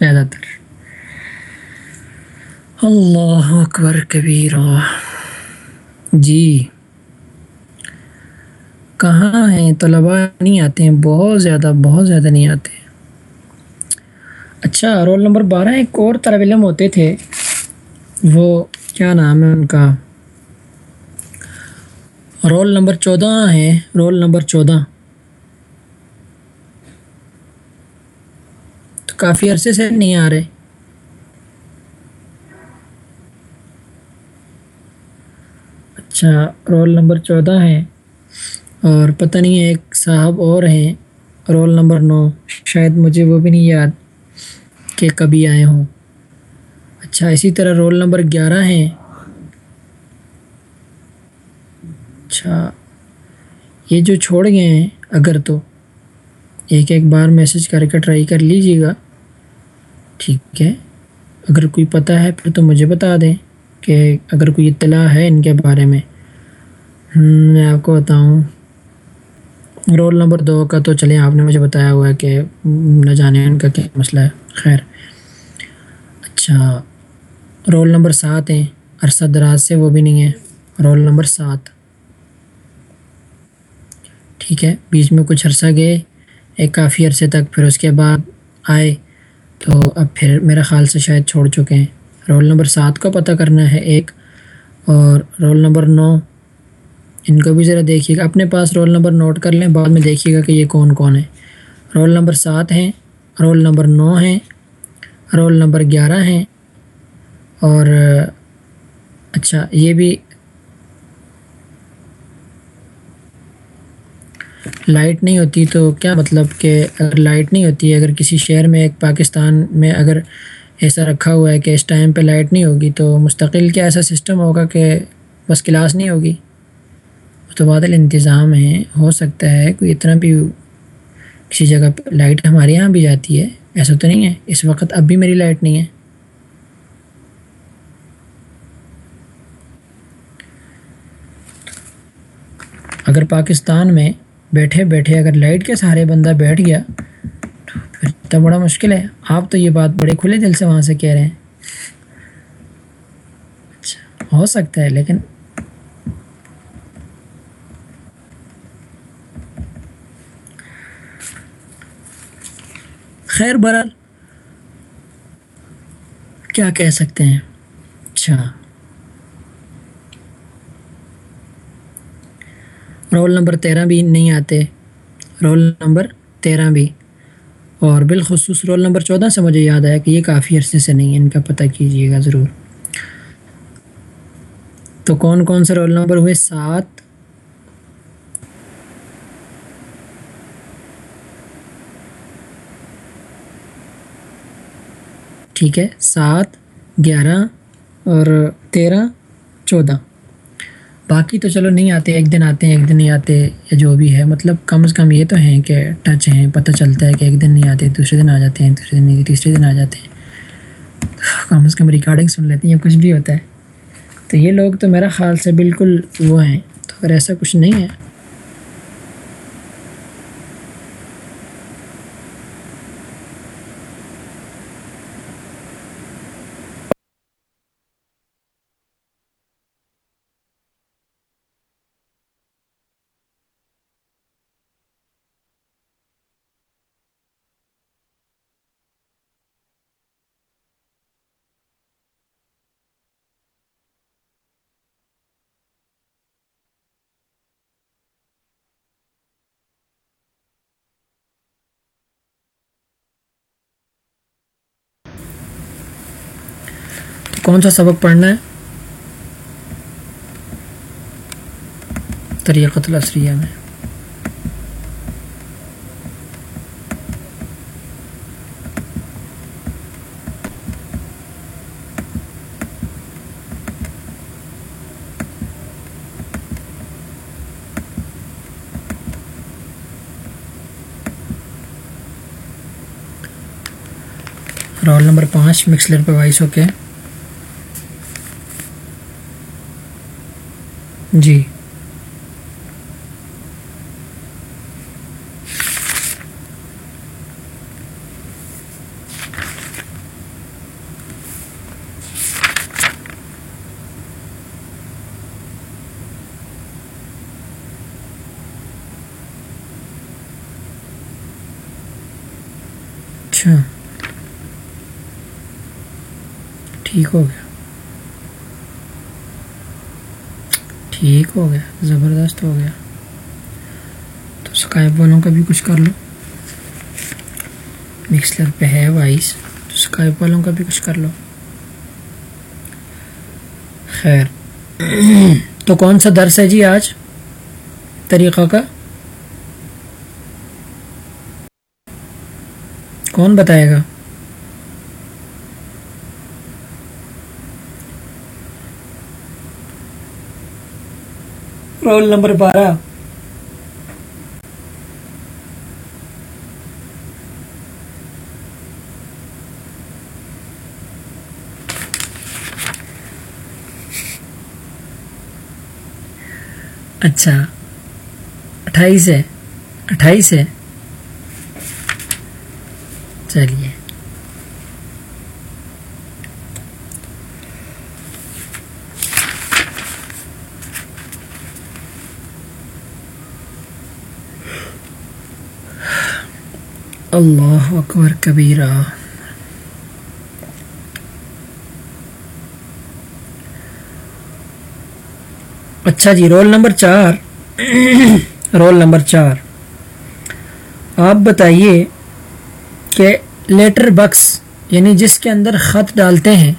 زیادہ تر اللہ اکبر کبیر جی کہاں ہیں طلباء نہیں آتے ہیں بہت زیادہ بہت زیادہ نہیں آتے اچھا رول نمبر بارہ ایک اور طالب علم ہوتے تھے وہ کیا نام ہے ان کا رول نمبر چودہ ہے رول نمبر چودہ کافی عرصے سے نہیں آ رہے۔ اچھا رول نمبر چودہ ہے۔ اور پتہ نہیں ہے، ایک صاحب اور ہیں۔ رول نمبر نو، شاید مجھے وہ بھی نہیں یاد کہ کبھی آئے ہوں۔ اچھا اسی طرح رول نمبر گیارہ ہیں۔ اچھا یہ جو چھوڑ گئے ہیں، اگر تو۔ ایک ایک بار میسج کر کے ٹرائی کر لیجیے گا۔ ٹھیک ہے۔ اگر کوئی پتہ ہے پھر تو مجھے بتا دیں کہ اگر کوئی اطلاع ہے ان کے بارے میں۔ میں آپ کو بتاؤں۔ رول نمبر دو کا تو چلیں، آپ نے مجھے بتایا ہوا ہے کہ نہ جانے ان کا کیا مسئلہ ہے۔ خیر۔ اچھا رول نمبر سات ہیں۔ عرصہ دراز سے وہ بھی نہیں ہے۔ رول نمبر سات۔ ٹھیک ہے، بیچ میں کچھ عرصہ گئے۔ ایک کافی عرصے تک، پھر اس کے بعد آئے۔ تو اب پھر میرا خیال سے شاید چھوڑ چکے ہیں۔ رول نمبر سات کا پتہ کرنا ہے ایک، اور رول نمبر نو، ان کو بھی ذرا دیکھیے گا۔ اپنے پاس رول نمبر نوٹ کر لیں، بعد میں دیکھیے گا کہ یہ کون کون ہے رول نمبر سات ہیں، رول نمبر نو ہیں، رول نمبر گیارہ ہیں، اور اچھا یہ بھی لائٹ نہیں ہوتی تو کیا مطلب کہ اگر لائٹ نہیں ہوتی، اگر کسی شہر میں، ایک پاکستان میں اگر ایسا رکھا ہوا ہے کہ اس ٹائم پہ لائٹ نہیں ہوگی تو مستقل کیا ایسا سسٹم ہوگا کہ بس کلاس نہیں ہوگی؟ متبادل انتظام ہیں ہو سکتا ہے کوئی اتنا بھی کسی جگہ پہ لائٹ ہمارے یہاں بھی جاتی ہے، ایسا تو نہیں ہے، اس وقت اب بھی میری لائٹ نہیں ہے۔ اگر پاکستان میں بیٹھے بیٹھے اگر لائٹ کے سہارے بندہ بیٹھ گیا تو پھر تو بڑا مشکل ہے۔ آپ تو یہ بات بڑے کھلے دل سے وہاں سے کہہ رہے ہیں۔ اچھا ہو سکتا ہے، لیکن خیر برحال کیا کہہ سکتے ہیں؟ اچھا۔ رول نمبر تیرہ بھی نہیں آتے۔ رول نمبر تیرہ بھی۔ اور بالخصوص رول نمبر چودہ سے مجھے یاد آیا کہ یہ کافی عرصے سے نہیں ہے، ان کا پتہ کیجیے گا ضرور۔ تو کون کون سے رول نمبر ہوئے؟ سات۔ ٹھیک ہے، سات، گیارہ اور تیرہ، چودہ۔ باقی تو چلو نہیں آتے، ایک دن آتے ہیں، ایک دن نہیں آتے یا جو بھی ہے۔ مطلب کم از کم یہ تو ہیں کہ ٹچ ہیں، پتہ چلتا ہے کہ ایک دن نہیں آتے، دوسرے دن آ جاتے ہیں، دوسرے دن نہیں، تیسرے دن آ جاتے ہیں۔ کم از کم ریکارڈنگ سن لیتے ہیں یا کچھ بھی ہوتا ہے۔ تو یہ لوگ تو میرا خیال سے بالکل وہ ہیں۔ تو اگر ایسا کچھ نہیں ہے کون سا سبق پڑھنا ہے؟ طریقت الاسریہ میں۔ رول نمبر پانچ، مکسلر پہ وائس اوکے۔ جی۔ اچھا۔ ٹھیک ہو گیا۔ ٹھیک ہو گیا، زبردست ہو گیا۔ تو اسکائپ والوں کا بھی کچھ کر لو۔ مکسلر پہ ہے وائس، تو اسکائپ والوں کا بھی کچھ کر لو۔ خیر۔ تو کون سا درس ہے جی آج؟ طریقہ کا؟ کون بتائے گا؟ رول نمبر بارہ اچھا اٹھائیس ہے اٹھائیس ہے چلیے اللہ اکبر کبیرہ۔ اچھا جی رول نمبر چار۔ رول نمبر چار۔ آپ بتائیے کہ لیٹر بکس یعنی جس کے اندر خط ڈالتے ہیں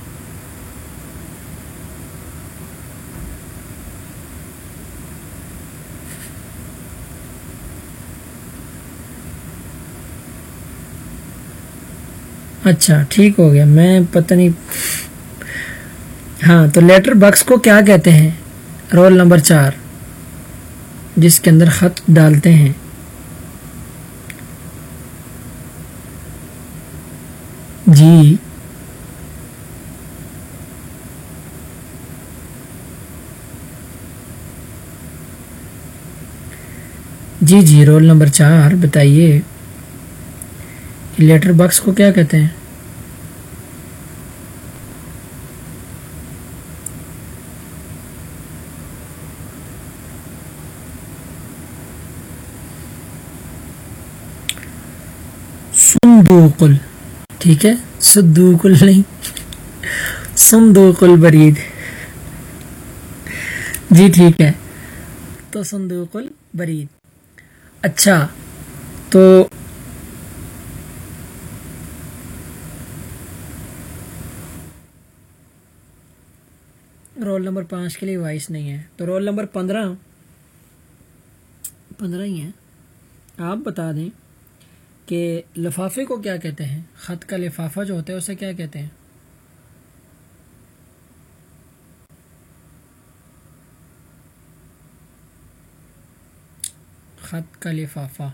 اچھا ٹھیک ہو گیا۔ میں پتہ نہیں۔ ہاں تو لیٹر بکس کو کیا کہتے ہیں؟ رول نمبر چار، جس کے اندر خط ڈالتے ہیں۔ جی۔ جی جی رول نمبر چار، بتائیے۔ لیٹر باکس کو کیا کہتے ہیں؟ سندوقل، ٹھیک ہے؟ سدوکل نہیں سندوق البرید جی ٹھیک ہے، تو سندوق البرید اچھا تو رول نمبر پانچ کے لیے وائس نہیں ہے۔ تو رول نمبر پندرہ پندرہ ہی ہیں۔ آپ بتا دیں۔ کہ لفافے کو کیا کہتے ہیں؟ خط کا لفافہ جو ہوتا ہے اسے کیا کہتے ہیں؟ خط کا لفافہ۔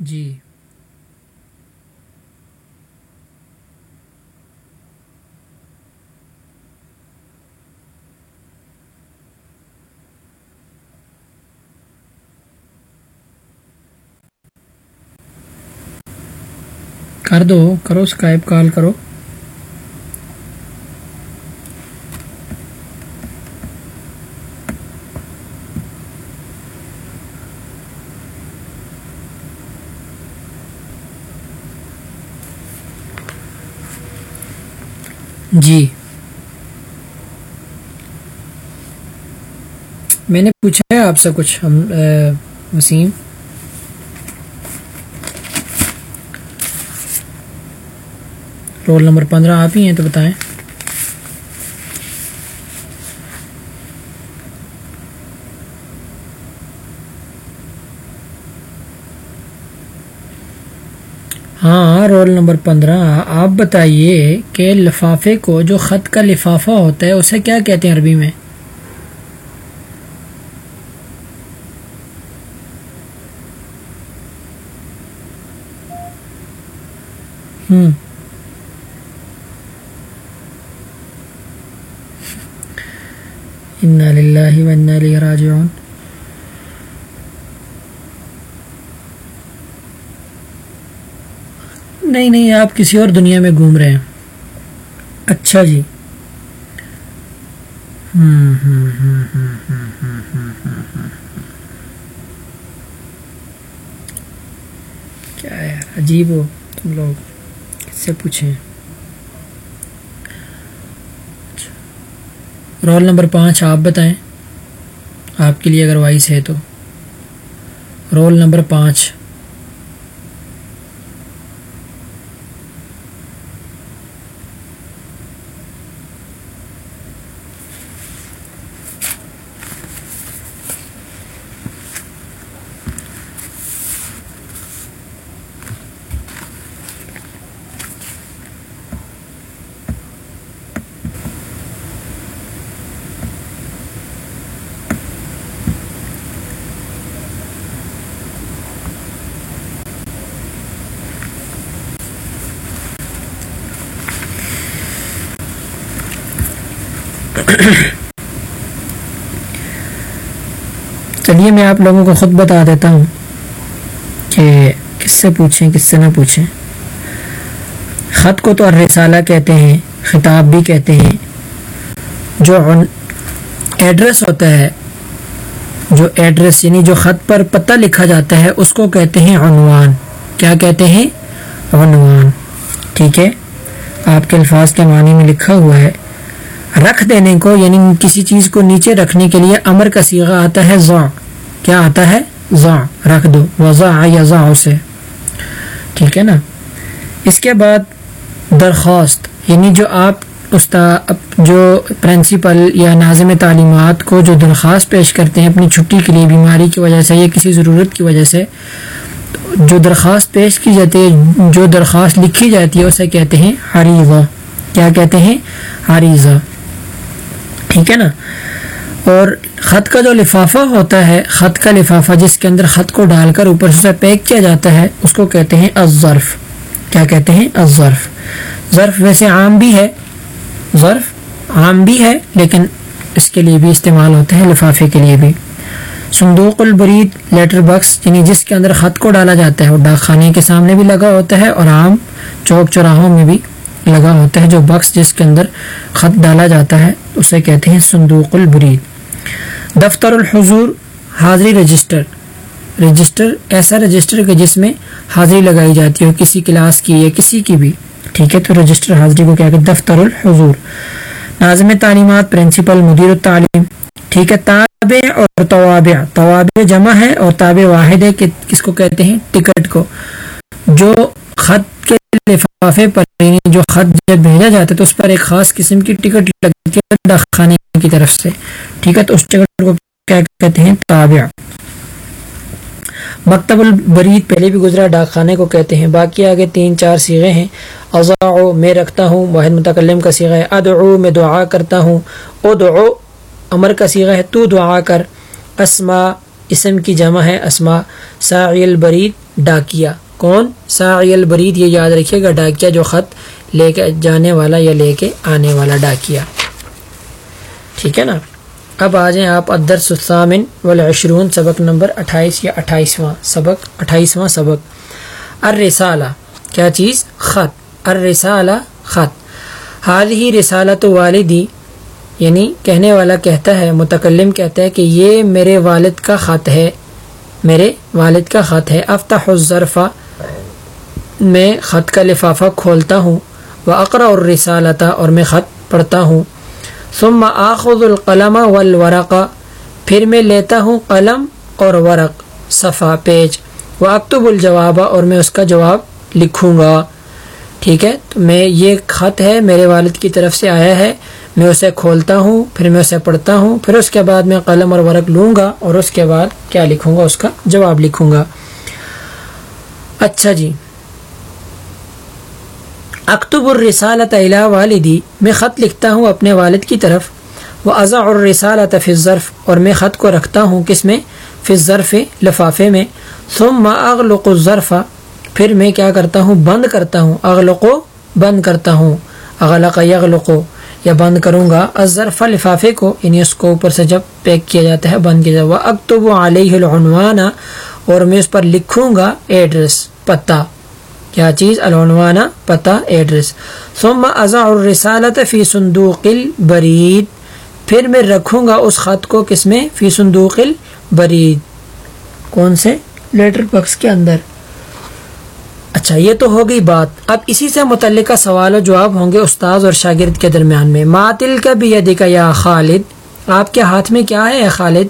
جی۔ کر دو کرو اسکائپ کال کرو جی میں نے پوچھا ہے آپ سے کچھ، ہم وسیم۔ رول نمبر پندرہ آپ ہی ہیں تو بتائیں۔ ہاں رول نمبر پندرہ۔ آپ بتائیے کہ لفافے کو جو خط کا لفافہ ہوتا ہے، اسے کیا کہتے ہیں عربی میں ہوں راجعون نہیں نہیں، آپ کسی اور دنیا میں گھوم رہے ہیں۔ اچھا جی۔ کیا یار، عجیب ہو تم لوگ۔ کس سے پوچھیں۔ اچھا۔ رول نمبر پانچ، آپ بتائیں۔ آپ کے لیے اگر وائس ہے تو۔ رول نمبر پانچ چلیے میں آپ لوگوں کو خود بتا دیتا ہوں کہ کس سے پوچھیں، کس سے نہ پوچھیں۔ خط کو تو الرسالہ کہتے ہیں، خطاب بھی کہتے ہیں۔ جو ایڈریس ہوتا ہے، جو ایڈریس یعنی جو خط پر پتہ لکھا جاتا ہے، اس کو کہتے ہیں عنوان۔ کیا کہتے ہیں؟ عنوان۔ ٹھیک ہے؟ آپ کے الفاظ کے معنی میں لکھا ہوا ہے۔ رکھ دینے کو یعنی کسی چیز کو نیچے رکھنے کے لیے امر کا سیغہ آتا ہے ضا کیا آتا ہے؟ ضا، رکھ دو۔ وضا یا ضا اسے۔ ٹھیک ہے نا؟ اس کے بعد درخواست یعنی جو آپ استاد جو پرنسپل یا ناظم تعلیمات کو جو درخواست پیش کرتے ہیں اپنی چھٹی کے لیے، بیماری کی وجہ سے یا کسی ضرورت کی وجہ سے، جو درخواست پیش کی جاتی ہے، جو درخواست لکھی جاتی ہے، اسے کہتے ہیں حریضہ۔ کیا کہتے ہیں؟ حریضہ۔ ٹھیک ہے نا؟ اور خط کا جو لفافہ ہوتا ہے، خط کا لفافہ جس کے اندر خط کو ڈال کر اوپر سے پیک کیا جاتا ہے، اس کو کہتے ہیں الظرف۔ کیا کہتے ہیں؟ الظرف۔ ظرف ویسے عام بھی ہے۔ ظرف عام بھی ہے، لیکن اس کے لیے بھی استعمال ہوتا ہے لفافے کے لیے بھی۔ صندوق البرید لیٹر باکس یعنی جس کے اندر خط کو ڈالا جاتا ہے، وہ ڈاک خانے کے سامنے بھی لگا ہوتا ہے اور عام چوک چوراہوں میں بھی لگا ہوتا ہے، جو بکس جس کے اندر خط ڈالا جاتا ہے، اسے کہتے ہیں صندوق البرید۔ دفتر الحضور حاضری رجسٹر۔ رجسٹر ایسا رجسٹر کہ جس میں حاضری لگائی جاتی ہو کسی کلاس کی یا کسی کی بھی، ٹھیک ہے؟ تو رجسٹر حاضری کو کیا کہ دفتر الحضور۔ ناظم تعلیمات، پرنسپل، مدیر التعلیم، ٹھیک ہے؟ تابع اور توابع توابع جمع ہے اور تابع واحد ہے کہ کس کو کہتے ہیں؟ ٹکٹ کو۔ جو خط لفافے پر یعنی جو خط جب بھیجا جاتا ہے تو اس پر ایک خاص قسم کی ٹکٹ لگتی ہے ڈاک خانے کی طرف سے۔ ٹھیک ہے، تو اس ٹکٹ کو کیا کہتے ہیں؟ تابع۔ مکتب البرید پہلے بھی گزرا ڈاک خانے کو کہتے ہیں۔ باقی آگے تین چار سیغے ہیں۔ ازاؤ میں رکھتا ہوں۔ واحد متکلم کا سیغہ ہے۔ ادعو، میں دعا کرتا ہوں۔ او دعو امر کا سیغہ ہے۔ تو دعا کر۔ اسما اسم کی جمع ہے۔ اسما ساعی البرید ڈاکیا کون؟ ساعی البرید، یہ یاد رکھیے گا، ڈاکیا جو خط لے کے جانے والا یا لے کے آنے والا ڈاکیا۔ ٹھیک ہے نا؟ اب آ جائیں آپ ادر سامن والعشرون، سبق نمبر اٹھائیس یا اٹھائیسواں۔ سبق اٹھائیسواں سبق۔ الرسالہ، کیا چیز؟ خط۔ الرسالہ، خط۔ حال ہی رسالت والدی یعنی کہنے والا کہتا ہے، متکلم کہتا ہے کہ یہ میرے والد کا خط ہے، میرے والد کا خط ہے۔ افتح الظرفہ میں خط کا لفافہ کھولتا ہوں وہ اقرا اور رسالتا اور میں خط پڑھتا ہوں۔ ثم آخذ القلم والورق، پھر میں لیتا ہوں قلم اور ورق، صفحہ، پیج۔ و اکتب الجواب اور میں اس کا جواب لکھوں گا۔ ٹھیک ہے؟ تو میں یہ خط ہے، میرے والد کی طرف سے آیا ہے۔ میں اسے کھولتا ہوں، پھر میں اسے پڑھتا ہوں، پھر اس کے بعد میں قلم اور ورق لوں گا اور اس کے بعد کیا لکھوں گا؟ اس کا جواب لکھوں گا۔ اچھا جی۔ اکتب الرسالت الا والدی، میں خط لکھتا ہوں اپنے والد کی طرف وہ ازا الرسالت فی الظرف، اور میں خط کو رکھتا ہوں کس میں؟ فی الظرف لفافے میں۔ ثم اغلق الظرف، پھر میں کیا کرتا ہوں؟ بند کرتا ہوں۔ اغلق، بند کرتا ہوں۔ اغلق یغلق، یا بند کروں گا۔ الظرف لفافے کو یعنی اس کو اوپر سے جب پیک کیا جاتا ہے، بند کیا جاتا ہے۔ اکتب علیہ العنوان، اور میں اس پر لکھوں گا ایڈریس، پتہ۔ کیا چیز العنوانہ پتہ ایڈریس۔ ثم ازا الرسالت فی صندوق البرید۔ پھر میں رکھوں گا اس خط کو کس میں؟ فی صندوق البرید۔ کون سے؟ لیٹر باکس کے اندر۔ اچھا یہ تو ہو گئی بات۔ اب اسی سے متعلقہ سوال و جواب ہوں گے استاذ اور شاگرد کے درمیان میں۔ ماتل کا بھی یدی کا یا خالد؟ آپ کے ہاتھ میں کیا ہے خالد؟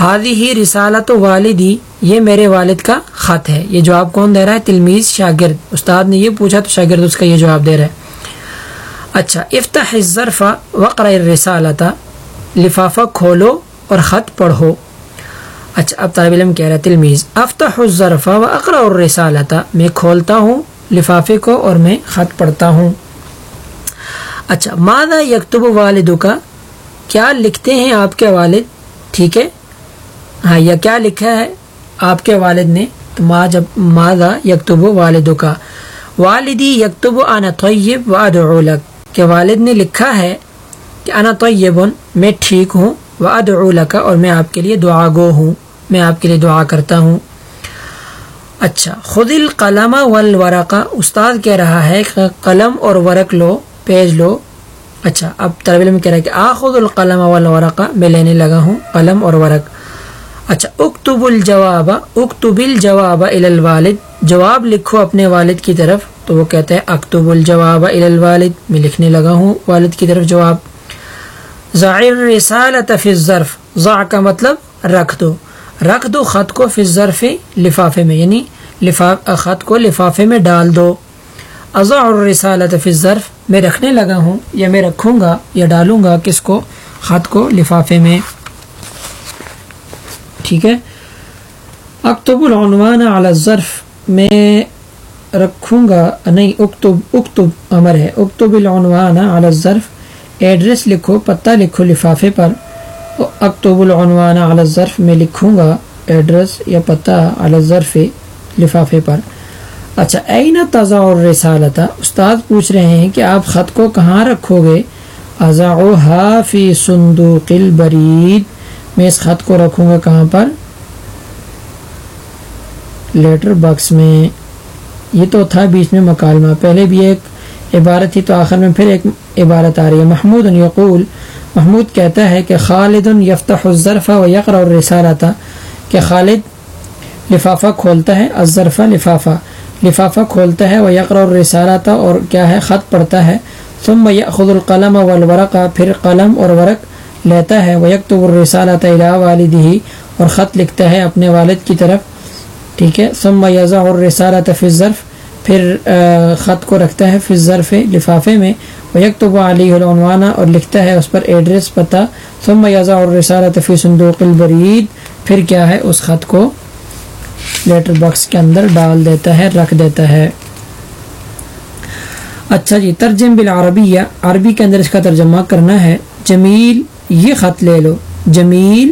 ہادی ہی رسالت والدی۔ یہ میرے والد کا خط ہے۔ یہ جواب کون دے رہا ہے؟ تلمیز شاگرد۔ استاد نے یہ پوچھا تو شاگرد اس کا یہ جواب دے رہا ہے۔ اچھا افتح الظرف وقر رسالتا لفافہ کھولو اور خط پڑھو۔ اچھا اب طالب علم کہہ رہا ہے تلمیز افتح الظرف و اقرا الرسالتا میں کھولتا ہوں، لفافے کو اور میں خط پڑھتا ہوں۔ اچھا مادہ یکتب والدو کا کیا لکھتے ہیں آپ کے والد؟ ٹھیک ہے؟ ہاں یا کیا لکھا ہے؟ آپ کے والد نے تو ما جب یکتب والدو کا والدی یکتب انا طیب و لک۔ کہ والد نے لکھا ہے کہ انا طیب میں ٹھیک ہوں و ادعو لک اور میں آپ کے لیے دعا گو ہوں، میں آپ کے لیے دعا کرتا ہوں۔ اچھا خود القلم والورقہ استاد کہہ رہا ہے کہ قلم اور ورق لو، پیج لو۔ اچھا اب طلب علم کہہ رہا ہے کہ آخذ القلم والورقہ میں لینے لگا ہوں، قلم اور ورق۔ اچھا اکتب الجواب اکتب الجواب الوالد۔ جواب لکھو اپنے والد کی طرف۔ تو وہ کہتا ہے اکتب الجواب الوالد۔ میں لکھنے لگا ہوں والد کی طرف جواب۔ ظاہر رسالت فی الظرف۔ ضع کا مطلب رکھ دو۔ رکھ دو خط کو فی الظرف لفافے میں یعنی لفاف خط کو لفافے میں ڈال دو۔ ازا الرسالت فی الظرف۔ میں رکھنے لگا ہوں، یا میں رکھوں گا، یا ڈالوں گا کس کو؟ خط کو لفافے میں۔ ٹھیک ہے؟ اکتب العنوان علی الظرف، میں رکھوں گا، نہیں، اکتب اکتب امر ہے۔ اکتب العنوان علی الظرف، ایڈریس لکھو، پتہ لکھو لفافے پر۔ اکتب العنوان علی الظرف، میں لکھوں گا ایڈریس یا پتہ علی الظرف لفافے پر۔ اچھا این تضع الرسالتا استاد پوچھ رہے ہیں کہ آپ خط کو کہاں رکھو گے؟ ازعوها فی صندوق البرید۔ میں اس خط کو رکھوں گا کہاں پر؟ لیٹر باکس میں۔ یہ تو تھا بیچ میں مکالمہ۔ پہلے بھی ایک عبارت تھی تو آخر میں پھر ایک عبارت آ رہی ہے۔ محمود یقول، محمود کہتا ہے کہ خالد یفتح الظرف و یقر اور رسالہ کہ خالد لفافہ کھولتا ہے، الظرف لفافہ۔ لفافہ کھولتا ہے وہ یقر اور رسالہ اور کیا ہے؟ خط پڑھتا ہے۔ ثم یأخذ القلم والورق، پھر قلم اور ورق۔ لیتا ہے۔ وہ یک تو والد ہی اور خط لکھتا ہے اپنے والد کی طرف۔ ٹھیک ہے۔ سم یزا اور رسالت ظرف پھر خط کو رکھتا ہے فی لفافے میں۔ وہ یک تو وہ علی العنوانہ اور لکھتا ہے اس پر ایڈریس پتہ۔ ثم یزا اور رسالت فی صندوق البرید پھر کیا ہے؟ اس خط کو لیٹر باکس کے اندر ڈال دیتا ہے، رکھ دیتا ہے۔ اچھا جی ترجم بالعربیہ۔ عربی کے اندر اس کا ترجمہ کرنا ہے۔ جمیل یہ خط لے لو۔ جمیل،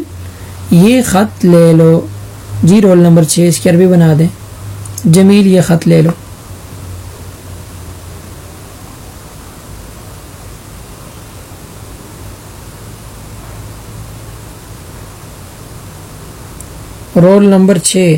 یہ خط لے لو۔ جی رول نمبر چھ، اس کی عربی بنا دیں۔ جمیل، یہ خط لے لو۔ رول نمبر چھ۔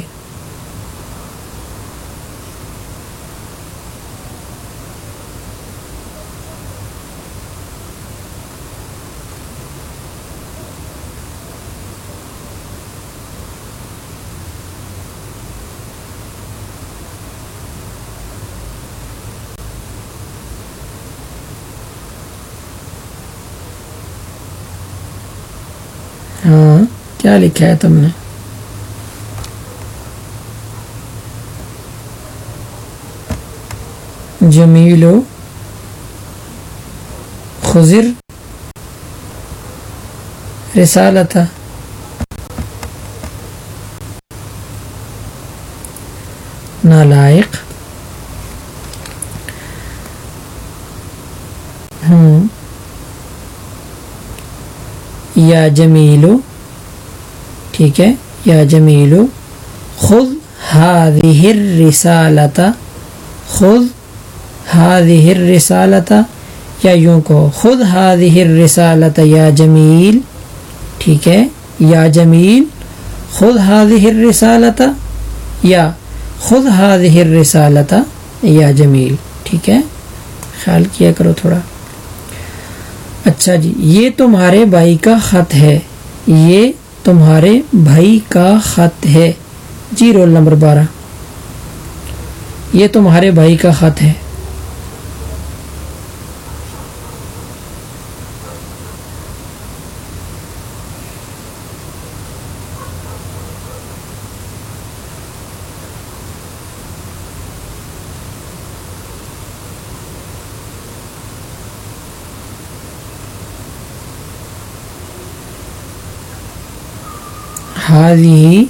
ہاں کیا لکھا ہے تم نے؟ جمیل و خزر رسالہ تھا ہوں یا جمیلو، ٹھیک ہے، یا جمیلو خود هذه الرسالة خود هذه الرسالة یا یوں کو خود هذه الرسالة یا جمیل، ٹھیک ہے، یا جمیل خود هذه الرسالة یا خود هذه الرسالة یا جمیل، ٹھیک ہے، خیال کیا کرو تھوڑا۔ اچھا جی یہ تمہارے بھائی کا خط ہے۔ یہ تمہارے بھائی کا خط ہے۔ جی رول نمبر بارہ۔ یہ تمہارے بھائی کا خط ہے۔ ہادی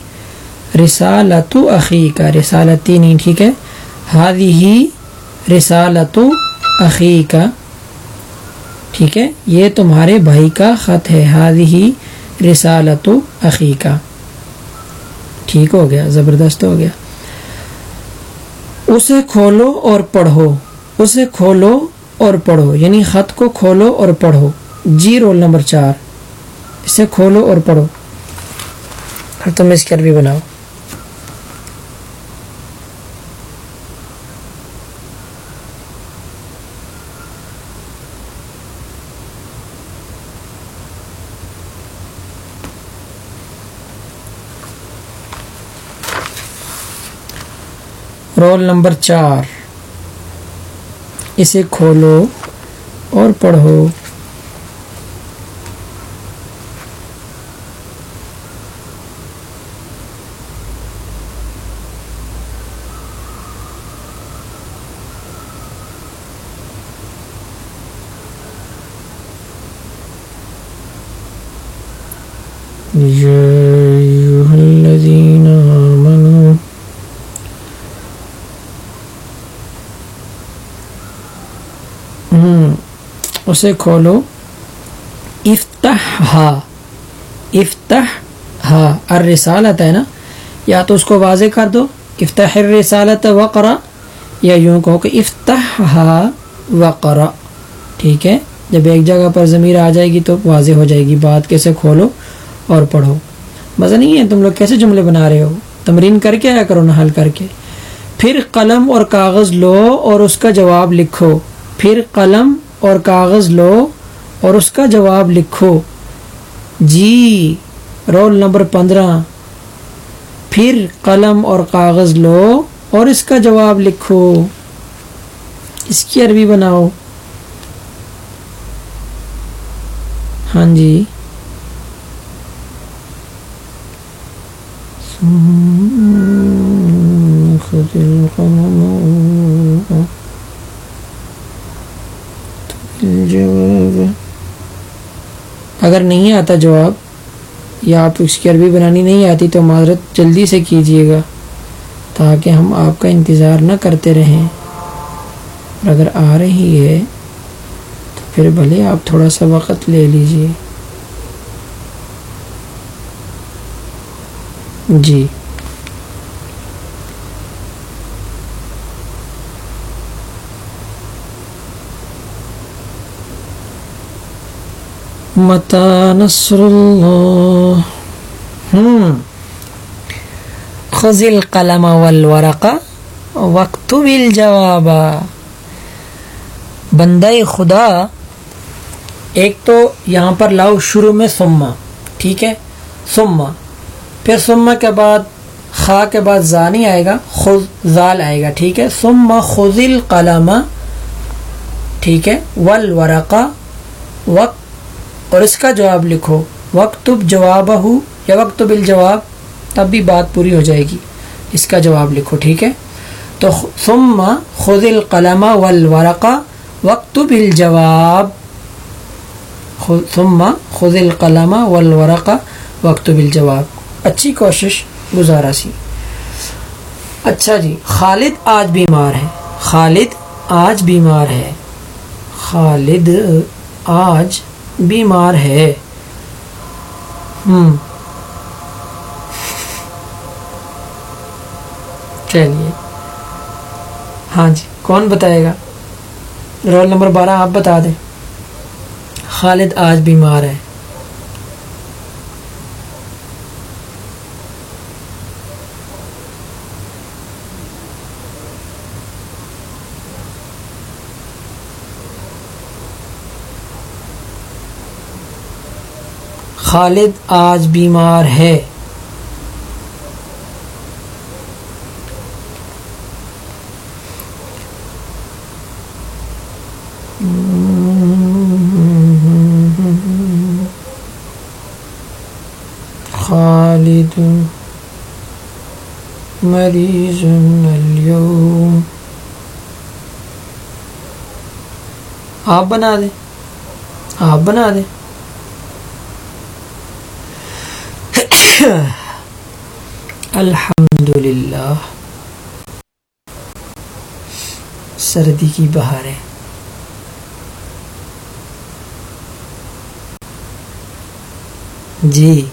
رسالت عقی کا رسالتی نہیں ٹھیک ہے؟ ہادی ہی رسالت عقی کا ٹھیک ہے؟ یہ تمہارے بھائی کا خط ہے. ہادی ہی رسالت عقی کا ٹھیک ہو گیا، زبردست ہو گیا۔ اسے کھولو اور پڑھو۔ اسے کھولو اور پڑھو یعنی خط کو کھولو اور پڑھو۔ جی رول نمبر چار۔ اسے کھولو اور پڑھو۔ اور تم اس کی عربی بناؤ۔ رول نمبر چار۔ اسے کھولو اور پڑھو۔ اسے کھولو۔ افتح ہا افتح ہا الرسالت ہے نا؟ یا تو اس کو واضح کر دو، افتح الرسالت وقرا یا یوں کہو کہ افتح ہا وقرا ٹھیک ہے؟ جب ایک جگہ پر ضمیر آ جائے گی تو واضح ہو جائے گی، بات کیسے کھولو اور پڑھو۔ مزہ نہیں ہے تم لوگ کیسے جملے بنا رہے ہو؟ تمرین کر کے آیا کرو، نہ حل کر کے۔ پھر قلم اور کاغذ لو اور اس کا جواب لکھو۔ پھر قلم اور کاغذ لو اور اس کا جواب لکھو۔ جی رول نمبر پندرہ۔ پھر قلم اور کاغذ لو اور اس کا جواب لکھو۔ اس کی عربی بناؤ۔ ہاں جی۔ اگر نہیں آتا جواب، یا آپ اس کی عربی بنانی نہیں آتی تو معذرت جلدی سے کیجیے گا، تاکہ ہم آپ کا انتظار نہ کرتے رہیں۔ اور اگر آ رہی ہے تو پھر بھلے آپ تھوڑا سا وقت لے لیجیے جی۔ متا نصر اللہ ہوں۔ خزل قلم والورق وقت الجواب. بندہ خدا ایک تو یہاں پر لاؤ شروع میں سما ٹھیک ہے؟ سما پھر سما کے بعد خا کے بعد زانی آئے گا خز زال آئے گا ٹھیک ہے؟ سما خزل قلم ٹھیک ہے؟ والورق وقت اور اس کا جواب لکھو، وقت جواب ہو یا وقت الجواب تب بھی بات پوری ہو جائے گی۔ اس کا جواب لکھو، ٹھیک ہے؟ تو ثم خود القلم والورقہ وقت بالجواب۔ ثم خود القلم والورقہ وقت بالجواب۔ اچھی کوشش، گزارا سی۔ اچھا جی خالد آج بیمار ہے۔ خالد آج بیمار ہے۔ خالد آج بیمار ہے۔ ہوں چلیے۔ ہاں جی کون بتائے گا؟ رول نمبر بارہ آپ بتا دیں۔ خالد آج بیمار ہے۔ خالد آج بیمار ہے۔ خالد مریض اليوم آپ بنا دیں آپ بنا دیں الحمد للہ سردی کی بہار ہے جی.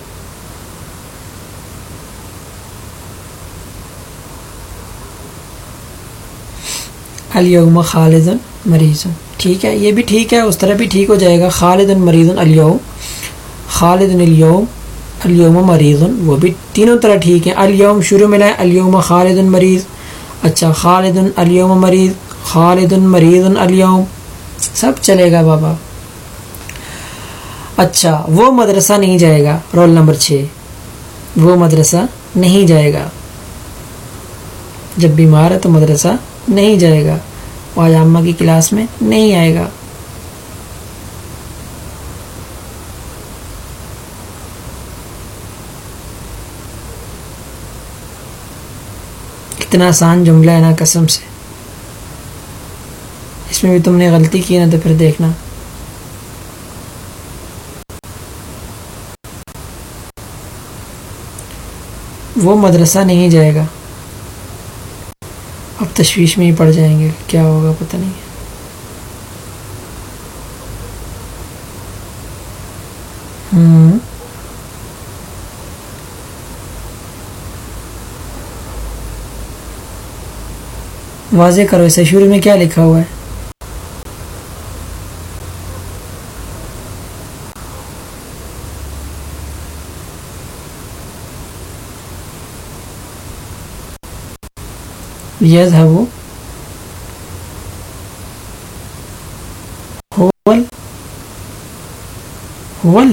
اليوم خالد مریض ٹھیک ہے؟ یہ بھی ٹھیک ہے، اس طرح بھی ٹھیک ہو جائے گا. خالد مریض اليوم. خالد اليوم. اليوم مریض وہ بھی تینوں طرح ٹھیک ہیں۔ اليوم شروع میں لائیں اليوم خالد مریض اچھا خالد اليوم مریض خالد مریض اليوم۔ سب چلے گا بابا۔ اچھا وہ مدرسہ نہیں جائے گا۔ رول نمبر چھ۔ وہ مدرسہ نہیں جائے گا۔ جب بیمار ہے تو مدرسہ نہیں جائے گا۔ آج عامہ کی کلاس میں نہیں آئے گا۔ اتنا آسان جملہ ہے نا قسم سے۔ اس میں بھی تم نے غلطی کی نا تو پھر دیکھنا۔ وہ مدرسہ نہیں جائے گا۔ اب تشویش میں ہی پڑ جائیں گے۔ کیا ہوگا پتہ نہیں۔ ہوں۔ واضح کرو اسے شروع میں کیا لکھا ہوا ہے؟ يذهب هو هو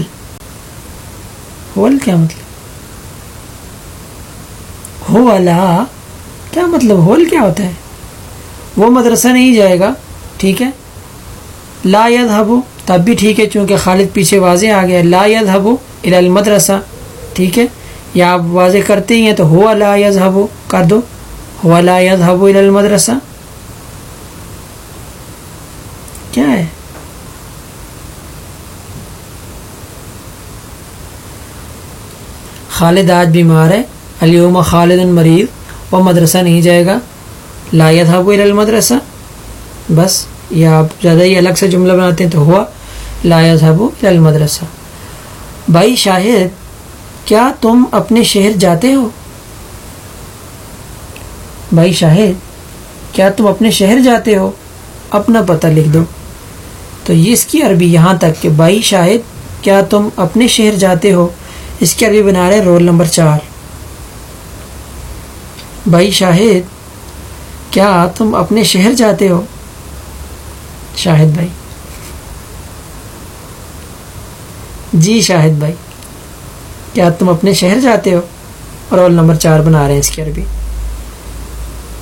هو کیا مطلب؟ ہو لا کیا مطلب ہول کیا ہوتا ہے؟ وہ مدرسہ نہیں جائے گا، ٹھیک ہے؟ لا يذهب تب بھی ٹھیک ہے، چونکہ خالد پیچھے واضح آ گیا لا يذهب الى المدرسہ، ٹھیک ہے؟ یا آپ واضح کرتے ہی ہیں تو ہوا لا يذهب کر دو۔ ولا يذهب الى المدرسہ۔ کیا ہے؟ خالد آج بیمار ہے اليوم خالد مریض وہ مدرسہ نہیں جائے گا۔ لا يذهب الى المدرسہ بس یا آپ زیادہ ہی الگ سے جملہ بناتے ہیں تو ہوا لا يذهب الى المدرسہ بھائی شاہد، کیا تم اپنے شہر جاتے ہو؟ بھائی شاہد، کیا تم اپنے شہر جاتے ہو؟ اپنا پتہ لکھ دو۔ تو یہ اس کی عربی یہاں تک کہ بھائی شاہد، کیا تم اپنے شہر جاتے ہو؟ اس کی عربی بنا رہے رول نمبر چار۔ بھائی شاہد کیا تم اپنے شہر جاتے ہو؟ شاہد بھائی۔ جی شاہد بھائی، کیا تم اپنے شہر جاتے ہو؟ رول نمبر چار بنا رہے ہیں اس کی عربی۔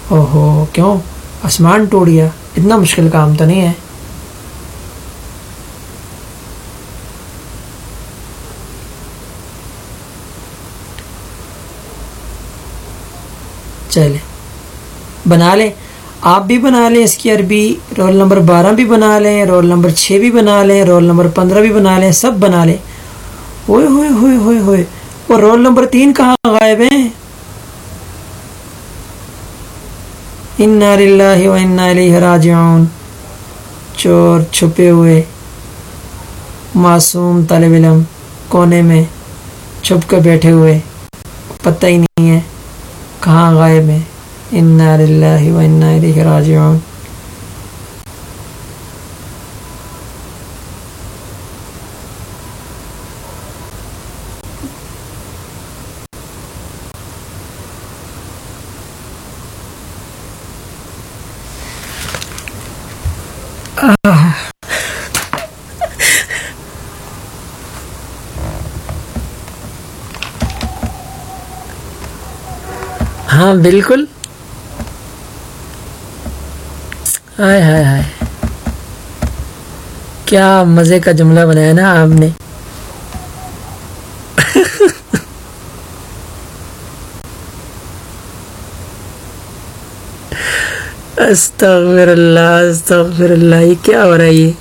اوہو، کیوں؟ آسمان ٹوٹ گیا۔ اتنا مشکل کام تو نہیں ہے۔ چلے۔ بنا لیں۔ آپ بھی بنا لیں اس کی عربی، رول نمبر بارہ بھی بنا لیں، رول نمبر چھ بھی بنا لیں، رول نمبر پندرہ بھی بنا لیں، سب بنا لیں۔ ہوئے ہوئے ہوئے ہوئے ہوئے۔ اور رول نمبر تین کہاں غائب ہیں؟ للہ و الیہ راجعون۔ چور چھپے ہوئے، معصوم طالب علم، کونے میں چھپ کے بیٹھے ہوئے۔ پتہ ہی نہیں ہے کہاں غائب انا للہ و انا الیہ راجعون. ہاں بالکل۔ ہائے ہائے ہائے۔ کیا مزے کا جملہ بنایا نا آپ نے۔ استغفر اللہ استغفر اللہ یہ کیا ہو رہا ہے یہ؟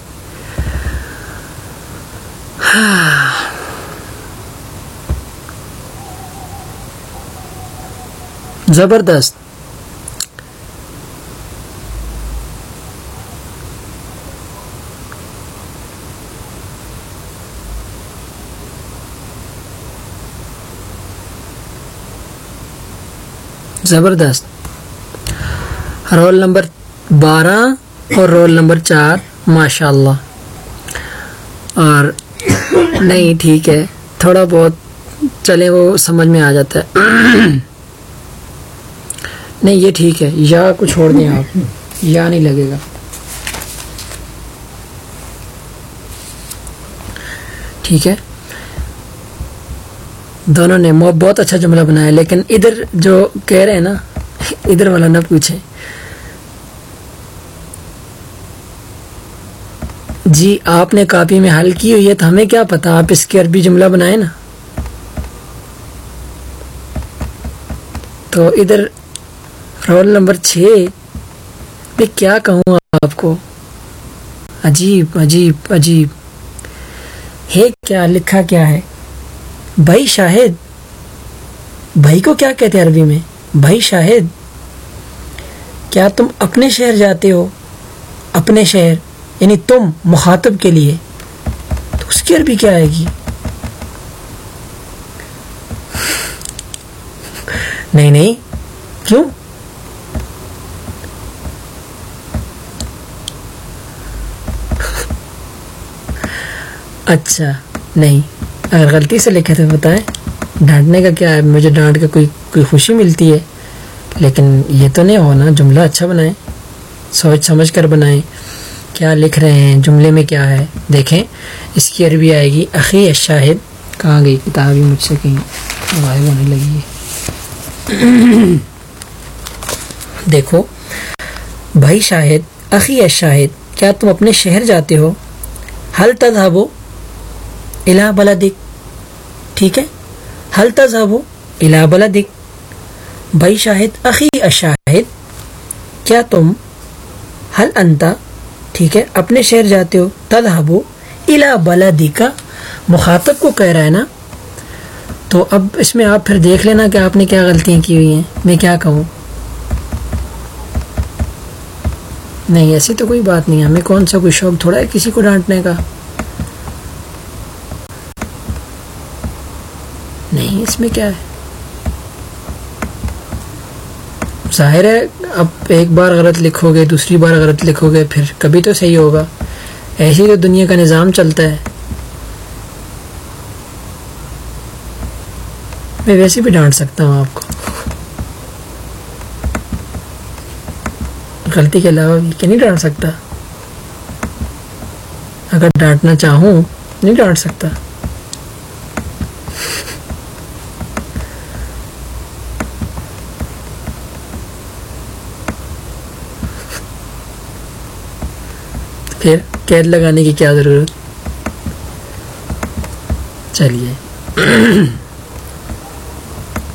زبردست۔ زبردست۔ رول نمبر بارہ اور رول نمبر چار ماشاء اللہ اور نہیں، ٹھیک ہے۔ تھوڑا بہت چلے وہ سمجھ میں آ جاتا ہے۔ نہیں، یہ ٹھیک ہے۔ یا کو چھوڑ دیں آپ۔ یا نہیں لگے گا۔ ٹھیک ہے۔ دونوں نے بہت اچھا جملہ بنایا، لیکن ادھر جو کہہ رہے ہیں نا، ادھر والا نہ پوچھیں۔ جی آپ نے کاپی میں حل کی ہوئی ہے تو ہمیں کیا پتا؟ آپ اس کے عربی جملہ بنائیں نا۔ تو ادھر رول نمبر چھ، میں کیا کہوں آپ کو؟ عجیب عجیب عجیب۔ ہے کیا؟ لکھا کیا ہے؟ بھائی شاہد، بھائی کو کیا کہتے عربی میں؟ بھائی شاہد، کیا تم اپنے شہر جاتے ہو؟ اپنے شہر یعنی تم مخاطب کے لیے۔ تو اس کی عربی کیا آئے گی؟ نہیں نہیں، کیوں؟ اچھا نہیں۔ اگر غلطی سے لکھے تو بتائیں۔ ڈانٹنے کا کیا ہے؟ مجھے ڈانٹ کے کوئی کوئی خوشی ملتی ہے؟ لیکن یہ تو نہیں ہونا، جملہ اچھا بنائیں۔ سوچ سمجھ کر بنائیں۔ کیا لکھ رہے ہیں؟ جملے میں کیا ہے؟ دیکھیں۔ اس کی عربی آئے گی عقی شاہد کہاں گئی کتاب ہی مجھ سے کہیں۔ غائب ہونے لگی ہے۔ دیکھو۔ بھائی شاہد عقی شاہد کیا تم اپنے شہر جاتے ہو؟ حل تذہبو الہ بلدک ٹھیک ہے؟ حل تذہبو الہ بلدک بھائی شاہد عقی اشاہد، کیا تم؟ حل انتا ٹھیک ہے، اپنے شہر جاتے ہو. تدہبو الا بلدی کا مخاطب کو کہہ رہا ہے نا؟ تو اب اس میں آپ پھر دیکھ لینا کہ آپ نے کیا غلطیاں کی ہوئی ہیں. میں کیا کہوں؟ نہیں ایسی تو کوئی بات نہیں ہمیں کون سا کوئی شوق تھوڑا ہے کسی کو ڈانٹنے کا؟ نہیں، اس میں کیا ہے؟ ظاہر ہے، اب ایک بار غلط لکھو گے، دوسری بار غلط لکھو گے، پھر کبھی تو صحیح ہوگا۔ ایسی تو دنیا کا نظام چلتا ہے۔ میں ویسے بھی ڈانٹ سکتا ہوں آپ کو۔ غلطی کے علاوہ بھی کہ نہیں ڈانٹ سکتا؟ اگر ڈانٹنا چاہوں، نہیں ڈانٹ سکتا۔ پھر قید لگانے کی کیا ضرورت؟ چلیے۔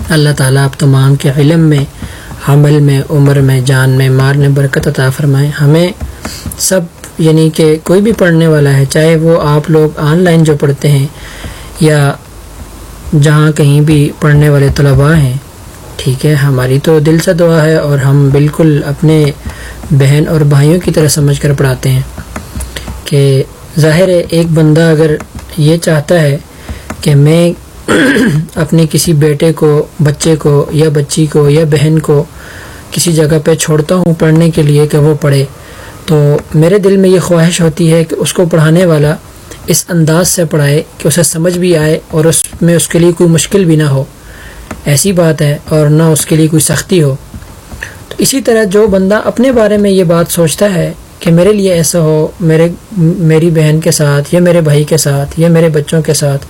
اللہ تعالیٰ آپ تمام کے علم میں، حمل میں، عمر میں، جان میں مارنے برکت عطا فرمائیں ہمیں سب یعنی کہ کوئی بھی پڑھنے والا ہے، چاہے وہ آپ لوگ آن لائن جو پڑھتے ہیں یا جہاں کہیں بھی پڑھنے والے طلباء ہیں، ٹھیک ہے، ہماری تو دل سے دعا ہے اور ہم بالکل اپنے بہن اور بھائیوں کی طرح سمجھ کر پڑھاتے ہیں۔ کہ ظاہر ہے ایک بندہ اگر یہ چاہتا ہے کہ میں اپنے کسی بیٹے کو، بچے کو یا بچی کو یا بہن کو کسی جگہ پہ چھوڑتا ہوں پڑھنے کے لیے کہ وہ پڑھے، تو میرے دل میں یہ خواہش ہوتی ہے کہ اس کو پڑھانے والا اس انداز سے پڑھائے کہ اسے سمجھ بھی آئے اور اس میں اس کے لیے کوئی مشکل بھی نہ ہو۔ ایسی بات ہے اور نہ اس کے لیے کوئی سختی ہو۔ تو اسی طرح جو بندہ اپنے بارے میں یہ بات سوچتا ہے کہ میرے لیے ایسا ہو، میرے، میری بہن کے ساتھ یا میرے بھائی کے ساتھ یا میرے بچوں کے ساتھ،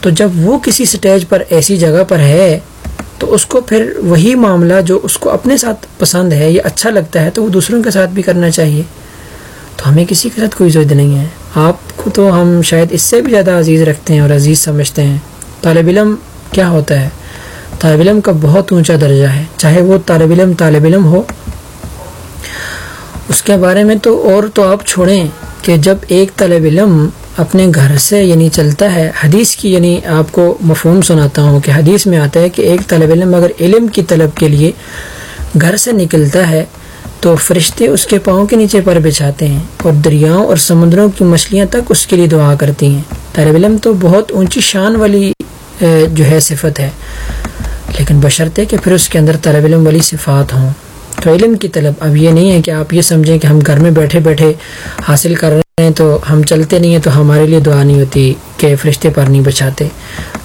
تو جب وہ کسی سٹیج پر ایسی جگہ پر ہے، تو اس کو پھر وہی معاملہ جو اس کو اپنے ساتھ پسند ہے یا اچھا لگتا ہے، تو وہ دوسروں کے ساتھ بھی کرنا چاہیے۔ تو ہمیں کسی کے ساتھ کوئی ضد نہیں ہے۔ آپ کو تو ہم شاید اس سے بھی زیادہ عزیز رکھتے ہیں اور عزیز سمجھتے ہیں۔ طالب علم کیا ہوتا ہے؟ طالب علم کا بہت اونچا درجہ ہے، چاہے وہ طالب علم طالب علم ہو۔ اس کے بارے میں تو اور تو آپ چھوڑیں کہ جب ایک طالب علم اپنے گھر سے یعنی چلتا ہے، حدیث کی یعنی آپ کو مفہوم سناتا ہوں کہ حدیث میں آتا ہے کہ ایک طالب علم اگر علم کی طلب کے لیے گھر سے نکلتا ہے تو فرشتے اس کے پاؤں کے نیچے پر بچھاتے ہیں اور دریاؤں اور سمندروں کی مچھلیاں تک اس کے لیے دعا کرتی ہیں۔ طالب علم تو بہت اونچی شان والی جو ہے صفت ہے۔ لیکن بشرطے کہ پھر اس کے اندر طالب علم والی صفات ہوں۔ تو علم کی طلب اب یہ نہیں ہے کہ آپ یہ سمجھیں کہ ہم گھر میں بیٹھے بیٹھے حاصل کر رہے ہیں تو ہم چلتے نہیں ہیں تو ہمارے لیے دعا نہیں ہوتی کہ فرشتے پر نہیں بچھاتے۔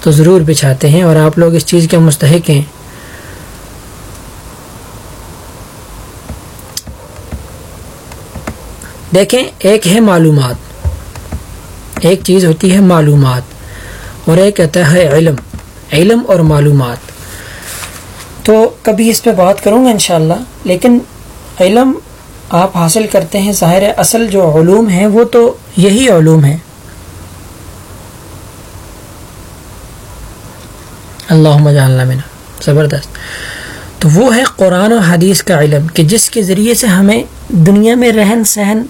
تو ضرور بچھاتے ہیں اور آپ لوگ اس چیز کے مستحق ہیں۔ دیکھیں، ایک ہے معلومات۔ ایک چیز ہوتی ہے معلومات۔ اور ایک کہتا ہے علم۔ علم اور معلومات۔ تو کبھی اس پہ بات کروں گا انشاءاللہ، لیکن علم آپ حاصل کرتے ہیں، ظاہر اصل جو علوم ہیں، وہ تو یہی علوم ہیں۔ اللہ منا زبردست۔ تو وہ ہے قرآن و حدیث کا علم، کہ جس کے ذریعے سے ہمیں دنیا میں رہن سہن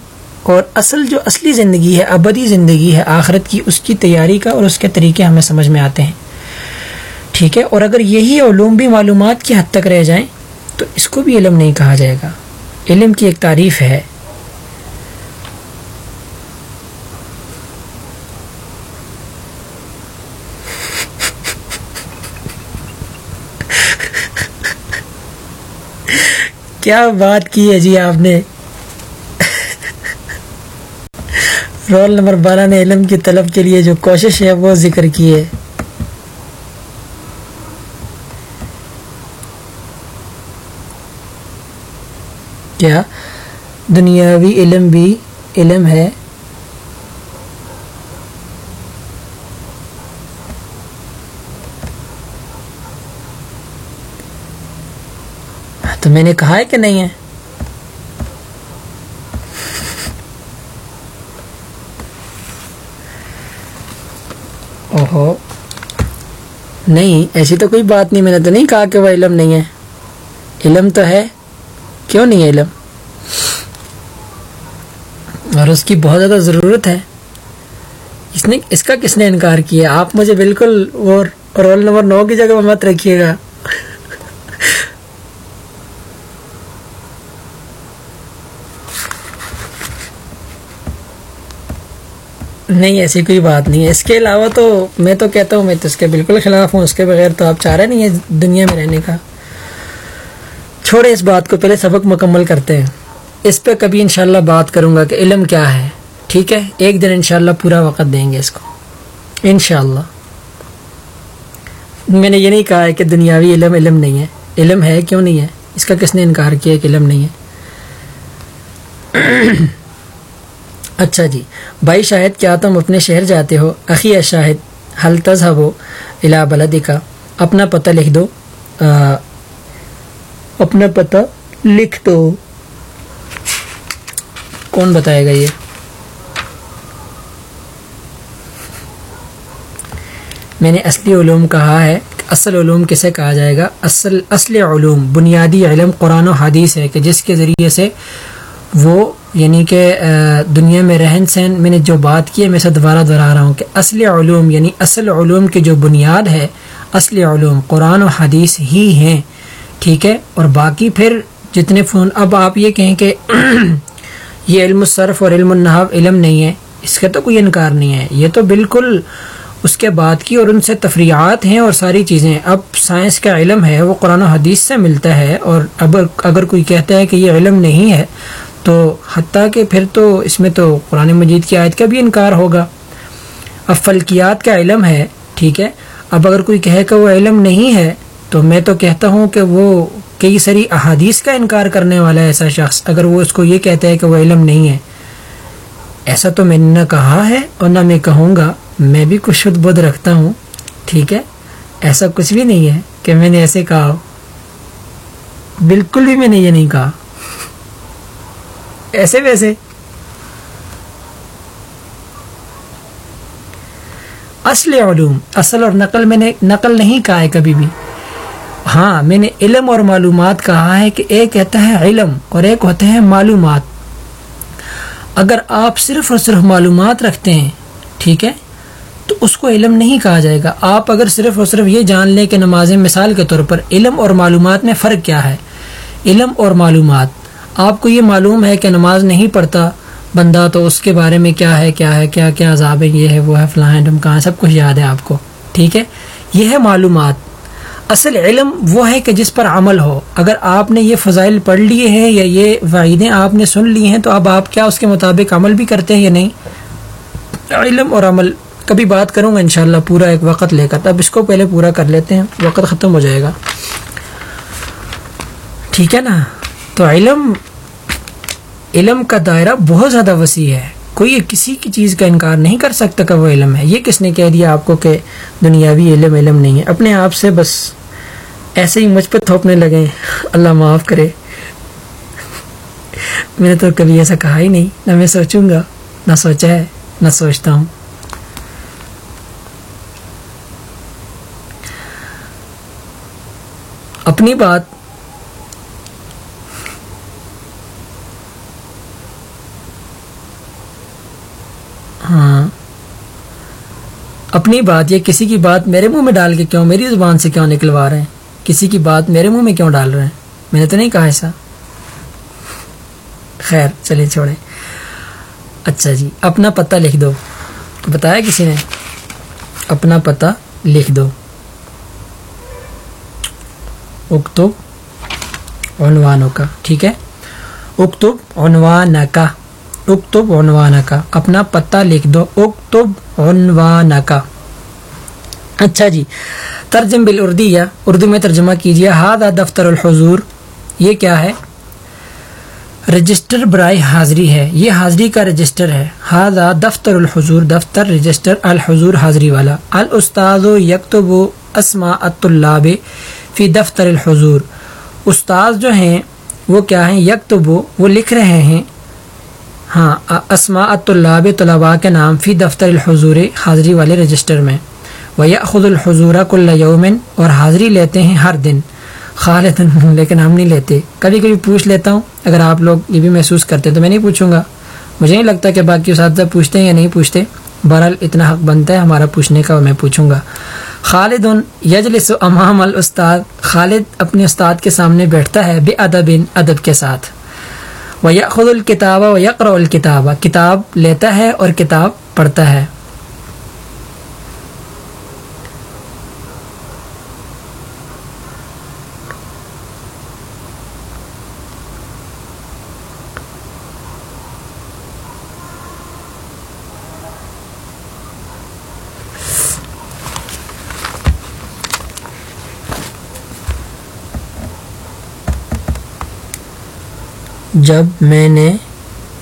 اور اصل جو اصلی زندگی ہے، ابدی زندگی ہے، آخرت کی اس کی تیاری کا اور اس کے طریقے ہمیں سمجھ میں آتے ہیں۔ ٹھیک ہے، اور اگر یہی علوم بھی معلومات کی حد تک رہ جائیں، تو اس کو بھی علم نہیں کہا جائے گا۔ علم کی ایک تعریف ہے۔ کیا بات کی ہے جی آپ نے؟ رول نمبر بارہ نے علم کی طلب کے لیے جو کوشش ہے، وہ ذکر کی ہے۔ کیا دنیاوی علم بھی علم ہے؟ ہاں، تو میں نے کہا ہے کہ نہیں ہے؟ اوہو، نہیں، ایسی تو کوئی بات نہیں، میں نے تو نہیں کہا کہ وہ علم نہیں ہے۔ علم تو ہے۔ کیوں نہیں علم اور اس کی بہت زیادہ ضرورت ہے۔ اس نے، اس کا کس نے انکار کیا؟ آپ مجھے بالکل وہ رول نمبر نو کی جگہ مت رکھیے گا۔ نہیں، ایسی کوئی بات نہیں۔ ہے اس کے علاوہ تو میں تو کہتا ہوں، میں تو اس کے بالکل خلاف ہوں۔ اس کے بغیر تو آپ چاہ رہے نہیں ہیں دنیا میں رہنے کا۔ چھوڑے اس بات کو پہلے سبق مکمل کرتے ہیں۔ اس پہ کبھی انشاءاللہ بات کروں گا کہ علم کیا ہے۔ ٹھیک ہے؟ ایک دن انشاءاللہ پورا وقت دیں گے اس کو۔ انشاءاللہ۔ میں نے یہ نہیں کہا ہے کہ دنیاوی علم علم نہیں ہے۔ علم ہے، کیوں نہیں ہے؟ اس کا کس نے انکار کیا کہ علم نہیں ہے؟ اچھا جی۔ بھائی شاہد، کیا تم اپنے شہر جاتے ہو؟ عقی شاہد حل تذہب ہو الا بلدی کا اپنا پتہ لکھ دو۔ اپنا پتہ لکھ دو۔ کون بتائے گا یہ؟ میں نے اصلی علوم کہا ہے اصل علوم کسے کہا جائے گا؟ اصل اصل علوم، بنیادی علم قرآن و حدیث ہے کہ جس کے ذریعے سے وہ یعنی کہ دنیا میں رہن سہن۔ میں نے جو بات کی ہے، میں اسے دوبارہ دہرا رہا ہوں کہ اصل علوم یعنی اصل علوم کی جو بنیاد ہے، اصل علوم قرآن و حدیث ہی ہیں۔ ٹھیک ہے، اور باقی پھر جتنے فون، اب آپ یہ کہیں کہ یہ علم الصرف اور علم النحب علم نہیں ہے، اس کا تو کوئی انکار نہیں ہے۔ یہ تو بالکل اس کے بعد کی اور ان سے تفریحات ہیں اور ساری چیزیں۔ اب سائنس کا علم ہے، وہ قرآن و حدیث سے ملتا ہے، اور اب اگر کوئی کہتا ہے کہ یہ علم نہیں ہے، تو حتیٰ کہ پھر تو اس میں تو قرآن مجید کی آیت کا بھی انکار ہوگا۔ اب فلکیات کا علم ہے، ٹھیک ہے۔ اب اگر کوئی کہے کہ وہ علم نہیں ہے تو میں تو کہتا ہوں کہ وہ کئی ساری احادیث کا انکار کرنے والا ہے ایسا شخص، اگر وہ اس کو یہ کہتا ہے کہ وہ علم نہیں ہے۔ ایسا تو میں نے نہ کہا ہے اور نہ میں کہوں گا، میں بھی کچھ شد بدھ رکھتا ہوں، ٹھیک ہے؟ ایسا کچھ بھی نہیں ہے کہ میں نے ایسے کہا۔ ہو بالکل بھی میں نے یہ نہیں کہا۔ ایسے ویسے۔ اصل علوم، اصل اور نقل میں نے، نقل نہیں کہا ہے کبھی بھی۔ ہاں میں نے علم اور معلومات کہا ہے کہ ایک کہتا ہے علم اور ایک ہوتے ہیں معلومات۔ اگر آپ صرف اور صرف معلومات رکھتے ہیں، ٹھیک ہے؟ تو اس کو علم نہیں کہا جائے گا۔ آپ اگر صرف اور صرف یہ جان لیں کہ نماز مثال کے طور پر علم اور معلومات میں فرق کیا ہے۔ علم اور معلومات۔ آپ کو یہ معلوم ہے کہ نماز نہیں پڑھتا، بندہ تو اس کے بارے میں کیا ہے کیا ہے، کیا کیا عذاب ہے، یہ ہے، وہ ہے، فلاں کہاں سب کچھ یاد ہے آپ کو، ٹھیک ہے؟ یہ ہے معلومات۔ اصل علم وہ ہے کہ جس پر عمل ہو۔ اگر آپ نے یہ فضائل پڑھ لیے ہیں یا یہ واحدیں آپ نے سن لی ہیں تو اب آپ کیا اس کے مطابق عمل بھی کرتے ہیں یا نہیں؟ علم اور عمل، کبھی بات کروں گا انشاءاللہ پورا ایک وقت لے کر۔ اب اس کو پہلے پورا کر لیتے ہیں، وقت ختم ہو جائے گا۔ ٹھیک ہے نا؟ تو علم علم کا دائرہ بہت زیادہ وسیع ہے۔ کوئی کسی کی چیز کا انکار نہیں کر سکتا کہ وہ علم ہے۔ یہ کس نے کہہ دیا آپ کو کہ دنیاوی علم علم نہیں ہے۔ اپنے آپ سے بس ایسے ہی مجھ پہ تھوپنے لگے۔ اللہ معاف کرے۔ میں نے تو کبھی ایسا کہا ہی نہیں۔ نہ میں سوچوں گا، نہ سوچا ہے، نہ سوچتا ہوں۔ اپنی بات ہاں۔ اپنی بات یہ کسی کی بات میرے منہ میں ڈال کے کیوں، میری زبان سے کیوں نکلوا رہے ہیں؟ کسی کی بات میرے منہ میں کیوں ڈال رہے ہیں؟ میں نے تو نہیں کہا ایسا۔ خیر چلے چھوڑے اچھا جی اپنا پتہ لکھ دو۔ بتایا کسی نے؟ اپنا پتہ لکھ دو۔ اکتب عنوانوں کا، ٹھیک ہے؟ اکتب عنوان کا اکتب عنوان کا، اپنا پتہ لکھ دو۔ اکتب عنوان کا۔ اچھا جی ترجم بالاردیہ، اردو میں ترجمہ کیجیے ہاد دفتر الحضور، یہ کیا ہے؟ رجسٹر برائے حاضری ہے۔ یہ حاضری کا رجسٹر ہے۔ ہاد دفتر الحضور، دفتر رجسٹر الحضور حاضری والا۔ الاستاذ و یکتب و اسما الطلاب فی دفتر الحضور۔ استاذ جو ہیں، وہ کیا ہیں؟ یکتب، وہ لکھ رہے ہیں۔ ہاں اسما الطلاب طلباء کے نام فی دفتر الحضور حاضری والے رجسٹر میں۔ ویا الحضور کل یومن اور حاضری لیتے ہیں ہر دن۔ خالد لیکن ہم نہیں لیتے۔ کبھی کبھی پوچھ لیتا ہوں، اگر آپ لوگ یہ بھی محسوس کرتے تو میں نہیں پوچھوں گا۔ مجھے نہیں لگتا کہ باقی اساتذہ پوچھتے ہیں یا نہیں پوچھتے۔ بہرحال، اتنا حق بنتا ہے ہمارا پوچھنے کا میں پوچھوں گا۔ خالد یجلس امام الاستاد، خالد اپنے استاد کے سامنے بیٹھتا ہے بے ادب ادب کے ساتھ۔ وہ خود الکتاب و یقر الکتاب کتاب لیتا ہے اور کتاب پڑھتا ہے۔ جب میں نے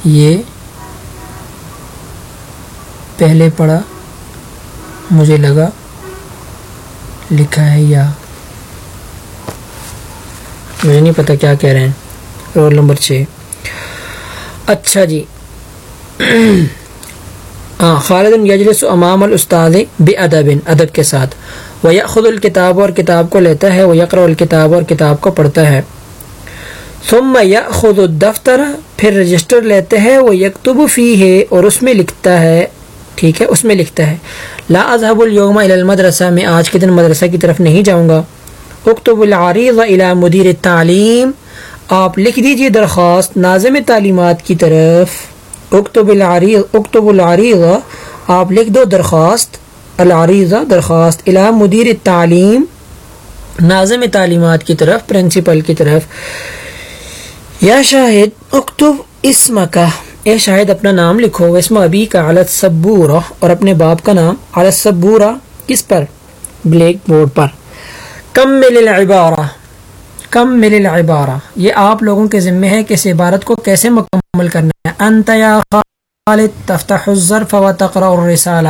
یہ پہلے پڑھا، مجھے لگا، لکھا ہے یا۔ مجھے نہیں پتہ کیا کہہ رہے ہیں۔ رول نمبر چھ۔ اچھا جی۔ ہاں خالد یجلس امام الاستاد بے ادب ادب کے ساتھ۔ وہ خود الکتاب اور کتاب کو لیتا ہے وہ یقر الکتاب اور کتاب کو پڑھتا ہے۔ ثم خود الدفتر، پھر رجسٹر لیتے ہیں، وہ یکتب فی ہے اور اس میں لکھتا ہے، ٹھیک ہے، اس میں لکھتا ہے، لا اذهب اليوم الى المدرسہ، میں آج کے دن مدرسہ کی طرف نہیں جاؤں گا۔ اکتب العریض الى مدیر التعلیم آپ لکھ دیجیے درخواست ناظم تعلیمات کی طرف۔ اکتب العریض اکتب العریض آپ لکھ دو درخواست۔ العریض درخواست الى مدیر التعلیم ناظم تعلیمات کی طرف، پرنسپل کی طرف۔ یا شاہد، اکتب اسم کا اے شاہد، اپنا نام لکھو۔ اسم ابی کا علت سبورہ اور اپنے باپ کا نام علت سبورہ کس پر؟ بلیک بورڈ پر۔ کم مل العبارہ۔ کم مل العبارہ۔ یہ آپ لوگوں کے ذمہ ہے کہ اس عبارت کو کیسے مکمل کرنا ہے۔ انت یا خالد، تفتح الظرف و تقرأ الرسالہ۔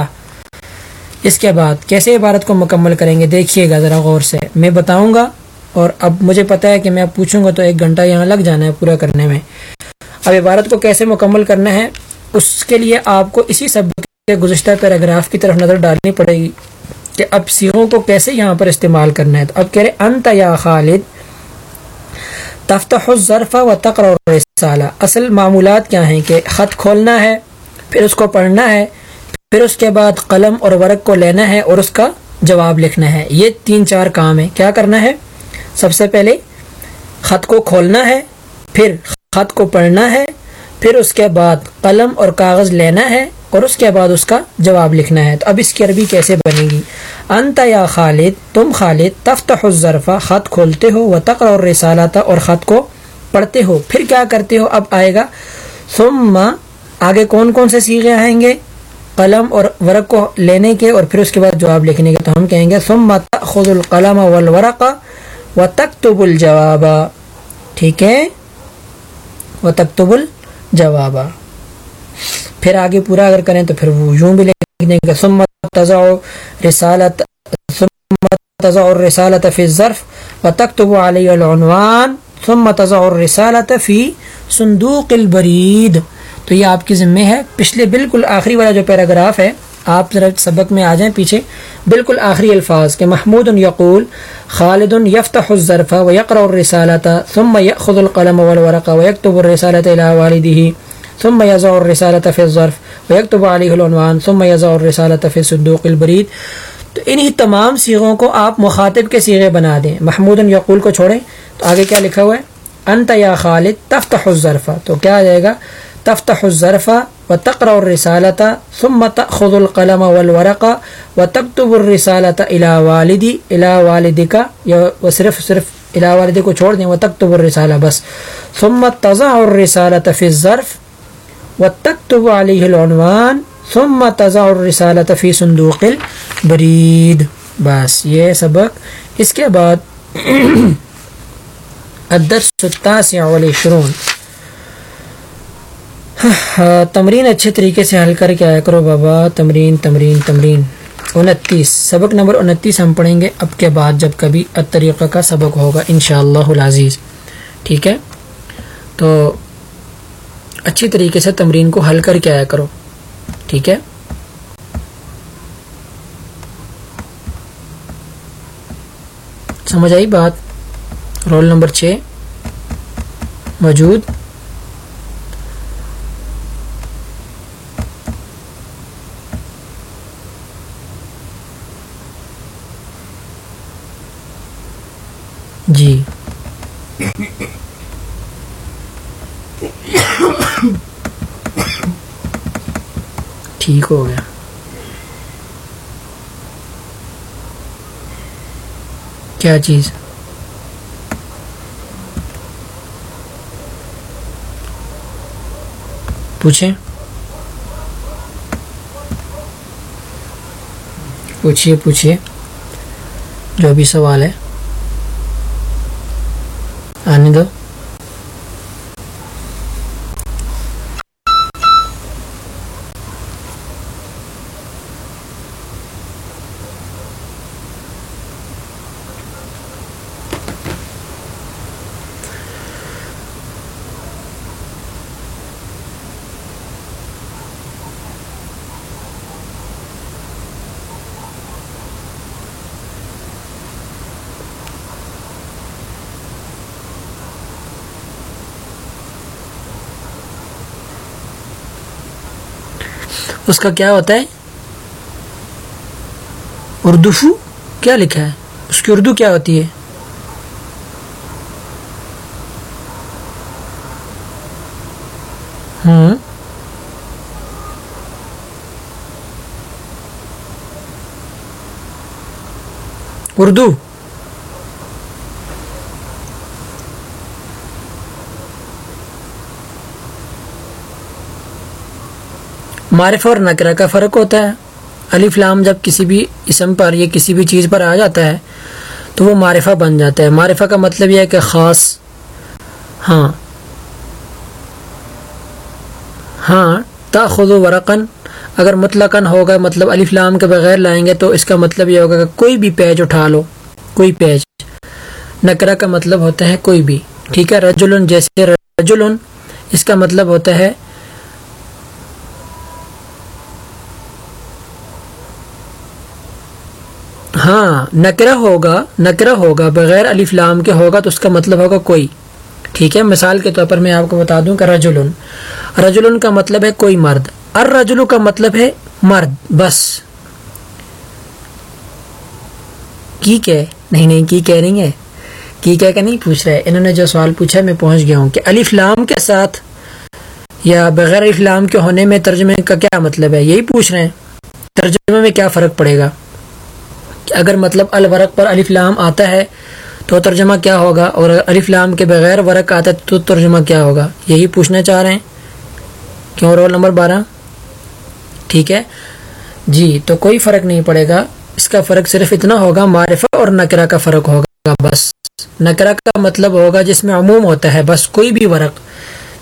اس کے بعد کیسے عبارت کو مکمل کریں گے؟ دیکھیے گا ذرا غور سے۔ میں بتاؤں گا اور اب مجھے پتہ ہے کہ میں اب پوچھوں گا تو ایک گھنٹہ یہاں لگ جانا ہے پورا کرنے میں۔ اب عبارت کو کیسے مکمل کرنا ہے، اس کے لیے آپ کو اسی سبق کے گزشتہ پیراگراف کی طرف نظر ڈالنی پڑے گی کہ اب سیغوں کو کیسے یہاں پر استعمال کرنا ہے۔ تو اب کہہ رہے انت یا خالد، تفتح الظرف و تقر رسالہ اصل معمولات کیا ہیں؟ کہ خط کھولنا ہے، پھر اس کو پڑھنا ہے، پھر اس کے بعد قلم اور ورق کو لینا ہے اور اس کا جواب لکھنا ہے۔ یہ تین چار کام ہے کیا کرنا ہے؟ سب سے پہلے خط کو کھولنا ہے، پھر خط کو پڑھنا ہے، پھر اس کے بعد قلم اور کاغذ لینا ہے اور اس کے بعد اس کا جواب لکھنا ہے۔ تو اب اس کی عربی کیسے بنے گی؟ انت یا خالد، تم خالد، تفتح الظرفہ خط کھولتے ہو و تقر اور رسالتا اور خط کو پڑھتے ہو۔ پھر کیا کرتے ہو؟ اب آئے گا۔ ثم آگے کون کون سے سیغے آئیں گے؟ قلم اور ورق کو لینے کے اور پھر اس کے بعد جواب لکھنے کے۔ تو ہم کہیں گے، ثم تأخذ القلم والورق و تکتب الجواب. ٹھیک ہے؟ و تکتب الجواب. پھر آگے پورا اگر کریں تو پھر وہ یوں بھی لکھ دیں گے، ثم تضع رسالت، ثم تضع الرسالت فی الظرف و تکتب علی العنوان، ثم تضع الرسالت فی صندوق البرید تو یہ آپ کی ذمہ ہے۔ پچھلے بالکل آخری والا جو پیراگراف ہے آپ ذرا سبق میں آ جائیں پیچھے۔ بالکل آخری الفاظ کہ محمود یقول، خالد یفتح الظرف و یقرا الرسالت ثم یأخذ القلم والورق و یکتب الرسالت الى والده ثم يضع الرسالة في الظرف ويكتب عليه العنوان ثم يضع الرسالة في صندوق البرید۔ تو انہی تمام سیغوں کو آپ مخاطب کے سیغے بنا دیں۔ محمود یقول کو چھوڑیں۔ تو آگے کیا لکھا ہوا ہے؟ انت یا خالد تفتح الظرف۔ تو کیا آ جائے گا؟ تفتح الظرف وتقرأ الرسالة ثم تأخذ القلم والورق وتكتب الرسالة إلى والدي، إلى والدك وصرف صرف إلى والدي کو چھوڑ دیں، وتكتب الرسالة بس. ثم تضع الرسالة في الظرف وتكتب عليه العنوان، ثم تضع الرسالة في صندوق البريد. بس، یہ سبق. اس کے بعد الدرس التاسع والعشرون. تمرین اچھے طریقے سے حل کر کے آیا کرو بابا۔ تمرین تمرین تمرین۔ انتیس۔ سبق نمبر انتیس ہم پڑھیں گے۔ اب کے بعد جب کبھی طریقہ کا سبق ہوگا ان شاء اللہ العزیز۔ ٹھیک ہے؟ تو اچھی طریقے سے تمرین کو حل کر کے آیا کرو۔ ٹھیک ہے؟ سمجھ آئی بات؟ رول نمبر چھ۔ موجود۔ جی۔ ٹھیک ہو گیا۔ کیا چیز؟ پوچھیں۔ پوچھیے پوچھیے جو بھی سوال ہے۔ آنے دو۔ اس کا کیا ہوتا ہے؟ اردوفو کیا لکھا ہے؟ اس کی اردو کیا ہوتی ہے؟ ہوں۔ اردو۔ معرف اور نکرہ کا فرق ہوتا ہے۔ علی فلام جب کسی بھی اسم پر یا کسی بھی چیز پر آ جاتا ہے تو وہ معرفہ بن جاتا ہے۔ معرفہ کا مطلب یہ ہے کہ خاص ہاں ہاں تا خود و ورقن اگر مطلقاً ہوگا مطلب علی فلام کے بغیر لائیں گے تو اس کا مطلب یہ ہوگا کہ کوئی بھی پیج اٹھا لو۔ کوئی پیج۔ نکرا کا مطلب ہوتا ہے کوئی بھی۔ ٹھیک ہے؟ رجلن، جیسے رجلن، اس کا مطلب ہوتا ہے ہاں نکرا ہوگا نکرا ہوگا، بغیر علی فلام کے ہوگا تو اس کا مطلب ہوگا کوئی۔ ٹھیک ہے، مثال کے طور پر میں آپ کو بتا دوں کہ رجلن رجلن کا مطلب ہے کوئی مرد۔ ار رجلو کا مطلب ہے مرد، بس۔ کی کہ؟ نہیں نہیں، کی کہہ رہی ہے۔ کی کہہ کے نہیں پوچھ رہے۔ انہوں نے جو سوال پوچھا میں پہنچ گیا ہوں کہ علی فلام کے ساتھ یا بغیر علی فلام کے ہونے میں ترجمے کا کیا مطلب ہے؟ یہی پوچھ رہے ہیں۔ ترجمے میں کیا فرق پڑے گا؟ کہ اگر مطلب الورق پر علی فلام آتا ہے تو ترجمہ کیا ہوگا؟ اور علی فلام کے بغیر ورق آتا ہے تو ترجمہ کیا ہوگا؟ یہی پوچھنا چاہ رہے ہیں۔ کیوں رول نمبر بارہ؟ ٹھیک ہے۔ جی تو کوئی فرق نہیں پڑے گا۔ اس کا فرق صرف اتنا ہوگا، معرفہ اور نکرا کا فرق ہوگا بس۔ نکرا کا مطلب ہوگا جس میں عموم ہوتا ہے، بس کوئی بھی ورق،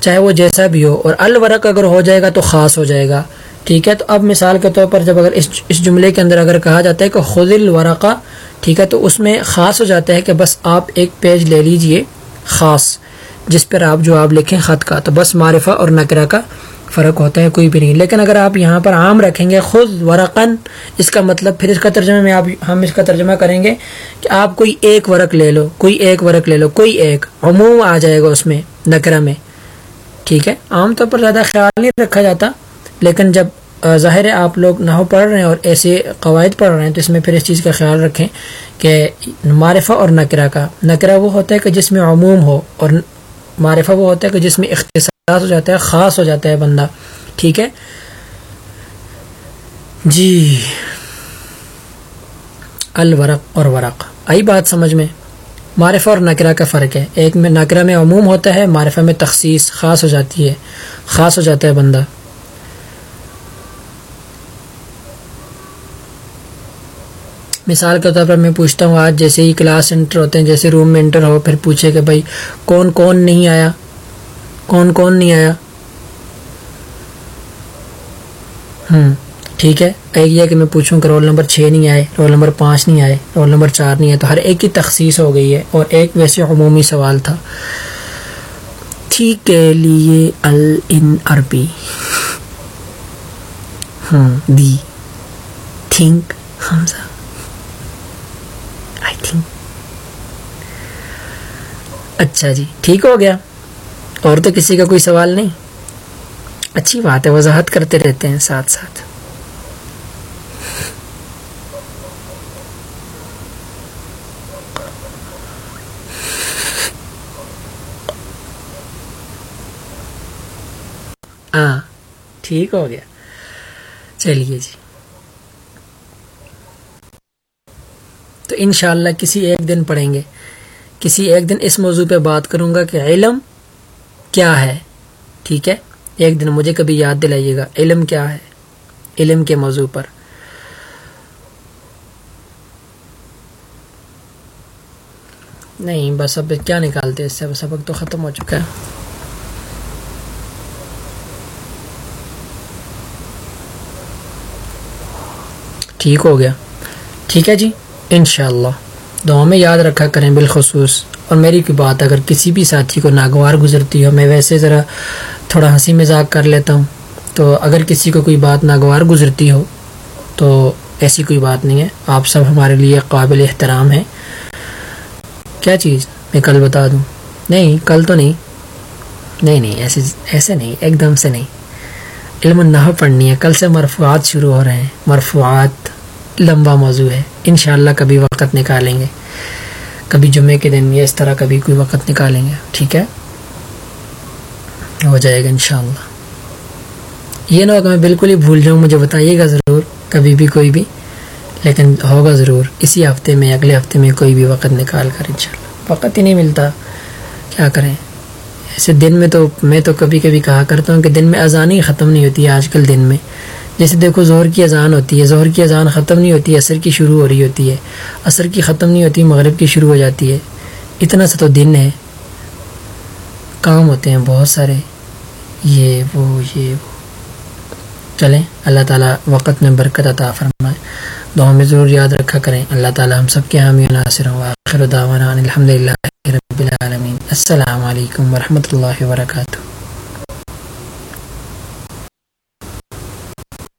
چاہے وہ جیسا بھی ہو۔ اور الورق اگر ہو جائے گا تو خاص ہو جائے گا۔ ٹھیک ہے؟ تو اب مثال کے طور پر جب اگر اس اس جملے کے اندر اگر کہا جاتا ہے کہ خود الورقہ، ٹھیک ہے؟ تو اس میں خاص ہو جاتا ہے کہ بس آپ ایک پیج لے لیجیے، خاص، جس پر آپ جو آپ لکھیں خط کا۔ تو بس معرفہ اور نکرا کا فرق ہوتا ہے، کوئی بھی نہیں۔ لیکن اگر آپ یہاں پر عام رکھیں گے خود ورقن اس کا مطلب پھر اس کا ترجمہ میں آپ ہم اس کا ترجمہ کریں گے کہ آپ کوئی ایک ورق لے لو، کوئی ایک ورق لے لو، کوئی ایک۔ عموم آ جائے گا اس میں نکرا میں۔ ٹھیک ہے؟ عام طور پر زیادہ خیال نہیں رکھا جاتا۔ لیکن جب ظاہر ہے آپ لوگ نحو پڑھ رہے ہیں اور ایسے قواعد پڑھ رہے ہیں، تو اس میں پھر اس چیز کا خیال رکھیں کہ معرفہ اور نکرا کا۔ نکرا وہ ہوتا ہے کہ جس میں عموم ہو اور معرفہ وہ ہوتا ہے کہ جس میں اختصاص ہو جاتا ہے، خاص ہو جاتا ہے بندہ۔ ٹھیک ہے؟ جی۔ الورق اور ورق۔ آئی بات سمجھ میں؟ معرفہ اور نکرا کا فرق ہے۔ ایک میں نکرا میں عموم ہوتا ہے، معرفہ میں تخصیص خاص ہو جاتی ہے، خاص ہو جاتا ہے بندہ۔ مثال کے طور پر میں پوچھتا ہوں، آج جیسے ہی کلاس انٹر ہوتے ہیں، جیسے روم میں انٹر ہو، پھر پوچھے کہ بھائی، کون کون نہیں آیا؟ کون کون نہیں آیا؟ ہوں ٹھیک ہے۔ ایک یہ کہ میں پوچھوں کہ رول نمبر چھ نہیں آئے رول نمبر پانچ نہیں آئے رول نمبر چار نہیں آئے، تو ہر ایک کی تخصیص ہو گئی ہے۔ اور ایک ویسے عمومی سوال تھا۔ ٹھیک ہے، لیے ال ان عربی۔ ہاں دی۔ تھنک، حمزہ۔ آئی اچھا جی ٹھیک ہو گیا اور تو کسی کا کوئی سوال نہیں اچھی بات ہے وضاحت کرتے رہتے ہیں ساتھ ساتھ ہاں ٹھیک ہو گیا چلیے جی تو انشاءاللہ کسی ایک دن پڑھیں گے۔ کسی ایک دن اس موضوع پہ بات کروں گا کہ علم کیا ہے، ٹھیک ہے؟ ایک دن مجھے کبھی یاد دلائیے گا، علم کیا ہے؟ علم کے موضوع پر۔ نہیں، بس اب کیا نکالتے اس سے؟ سبق تو ختم ہو چکا ہے۔ ٹھیک ہو گیا۔ ٹھیک ہے جی؟ انشاءاللہ۔ دعا میں یاد رکھا کریں بالخصوص۔ اور میری کوئی بات اگر کسی بھی ساتھی کو ناگوار گزرتی ہو، میں ویسے ذرا تھوڑا ہنسی مذاق کر لیتا ہوں۔ تو اگر کسی کو کوئی بات ناگوار گزرتی ہو، تو ایسی کوئی بات نہیں ہے۔ آپ سب ہمارے لیے قابل احترام ہیں۔ کیا چیز؟ میں کل بتا دوں۔ نہیں، کل تو نہیں۔ نہیں نہیں، ایسے ایسے نہیں، ایک دم سے نہیں۔ علم نہ پڑھنی ہے۔ کل سے مرفوعات شروع ہو رہے ہیں۔ مرفوعات لمبا موضوع ہے۔ انشاءاللہ کبھی وقت نکالیں گے۔ کبھی جمعے کے دن یا اس طرح کبھی کوئی وقت نکالیں گے، ٹھیک ہے؟ ہو جائے گا انشاءاللہ۔ یہ نہ ہوگا میں بالکل ہی بھول جاؤں، مجھے بتائیے گا ضرور، کبھی بھی کوئی بھی، لیکن ہوگا ضرور، اسی ہفتے میں، اگلے ہفتے میں کوئی بھی وقت نکال کر انشاءاللہ۔ وقت ہی نہیں ملتا، کیا کریں؟ ایسے دن میں تو میں تو کبھی کبھی کہا کرتا ہوں کہ دن میں اذان ہی ختم نہیں ہوتی ہے آج کل دن میں۔ جیسے دیکھو ظہر کی اذان ہوتی ہے، ظہر کی اذان ختم نہیں ہوتی ہے عصر کی شروع ہو رہی ہوتی ہے۔ عصر کی ختم نہیں ہوتی، مغرب کی شروع ہو جاتی ہے۔ اتنا سا تو دن ہے۔ کام ہوتے ہیں بہت سارے۔ یہ وہ یہ وہ۔ چلیں، اللہ تعالیٰ وقت میں برکت عطا فرمائے۔ دعا میں ضرور یاد رکھا کریں۔ اللہ تعالیٰ ہم سب کے حامی ناصر ہوں۔ آخر دعوانا الحمد للہ رب العالمین۔ السلام علیکم ورحمۃ اللہ وبرکاتہ۔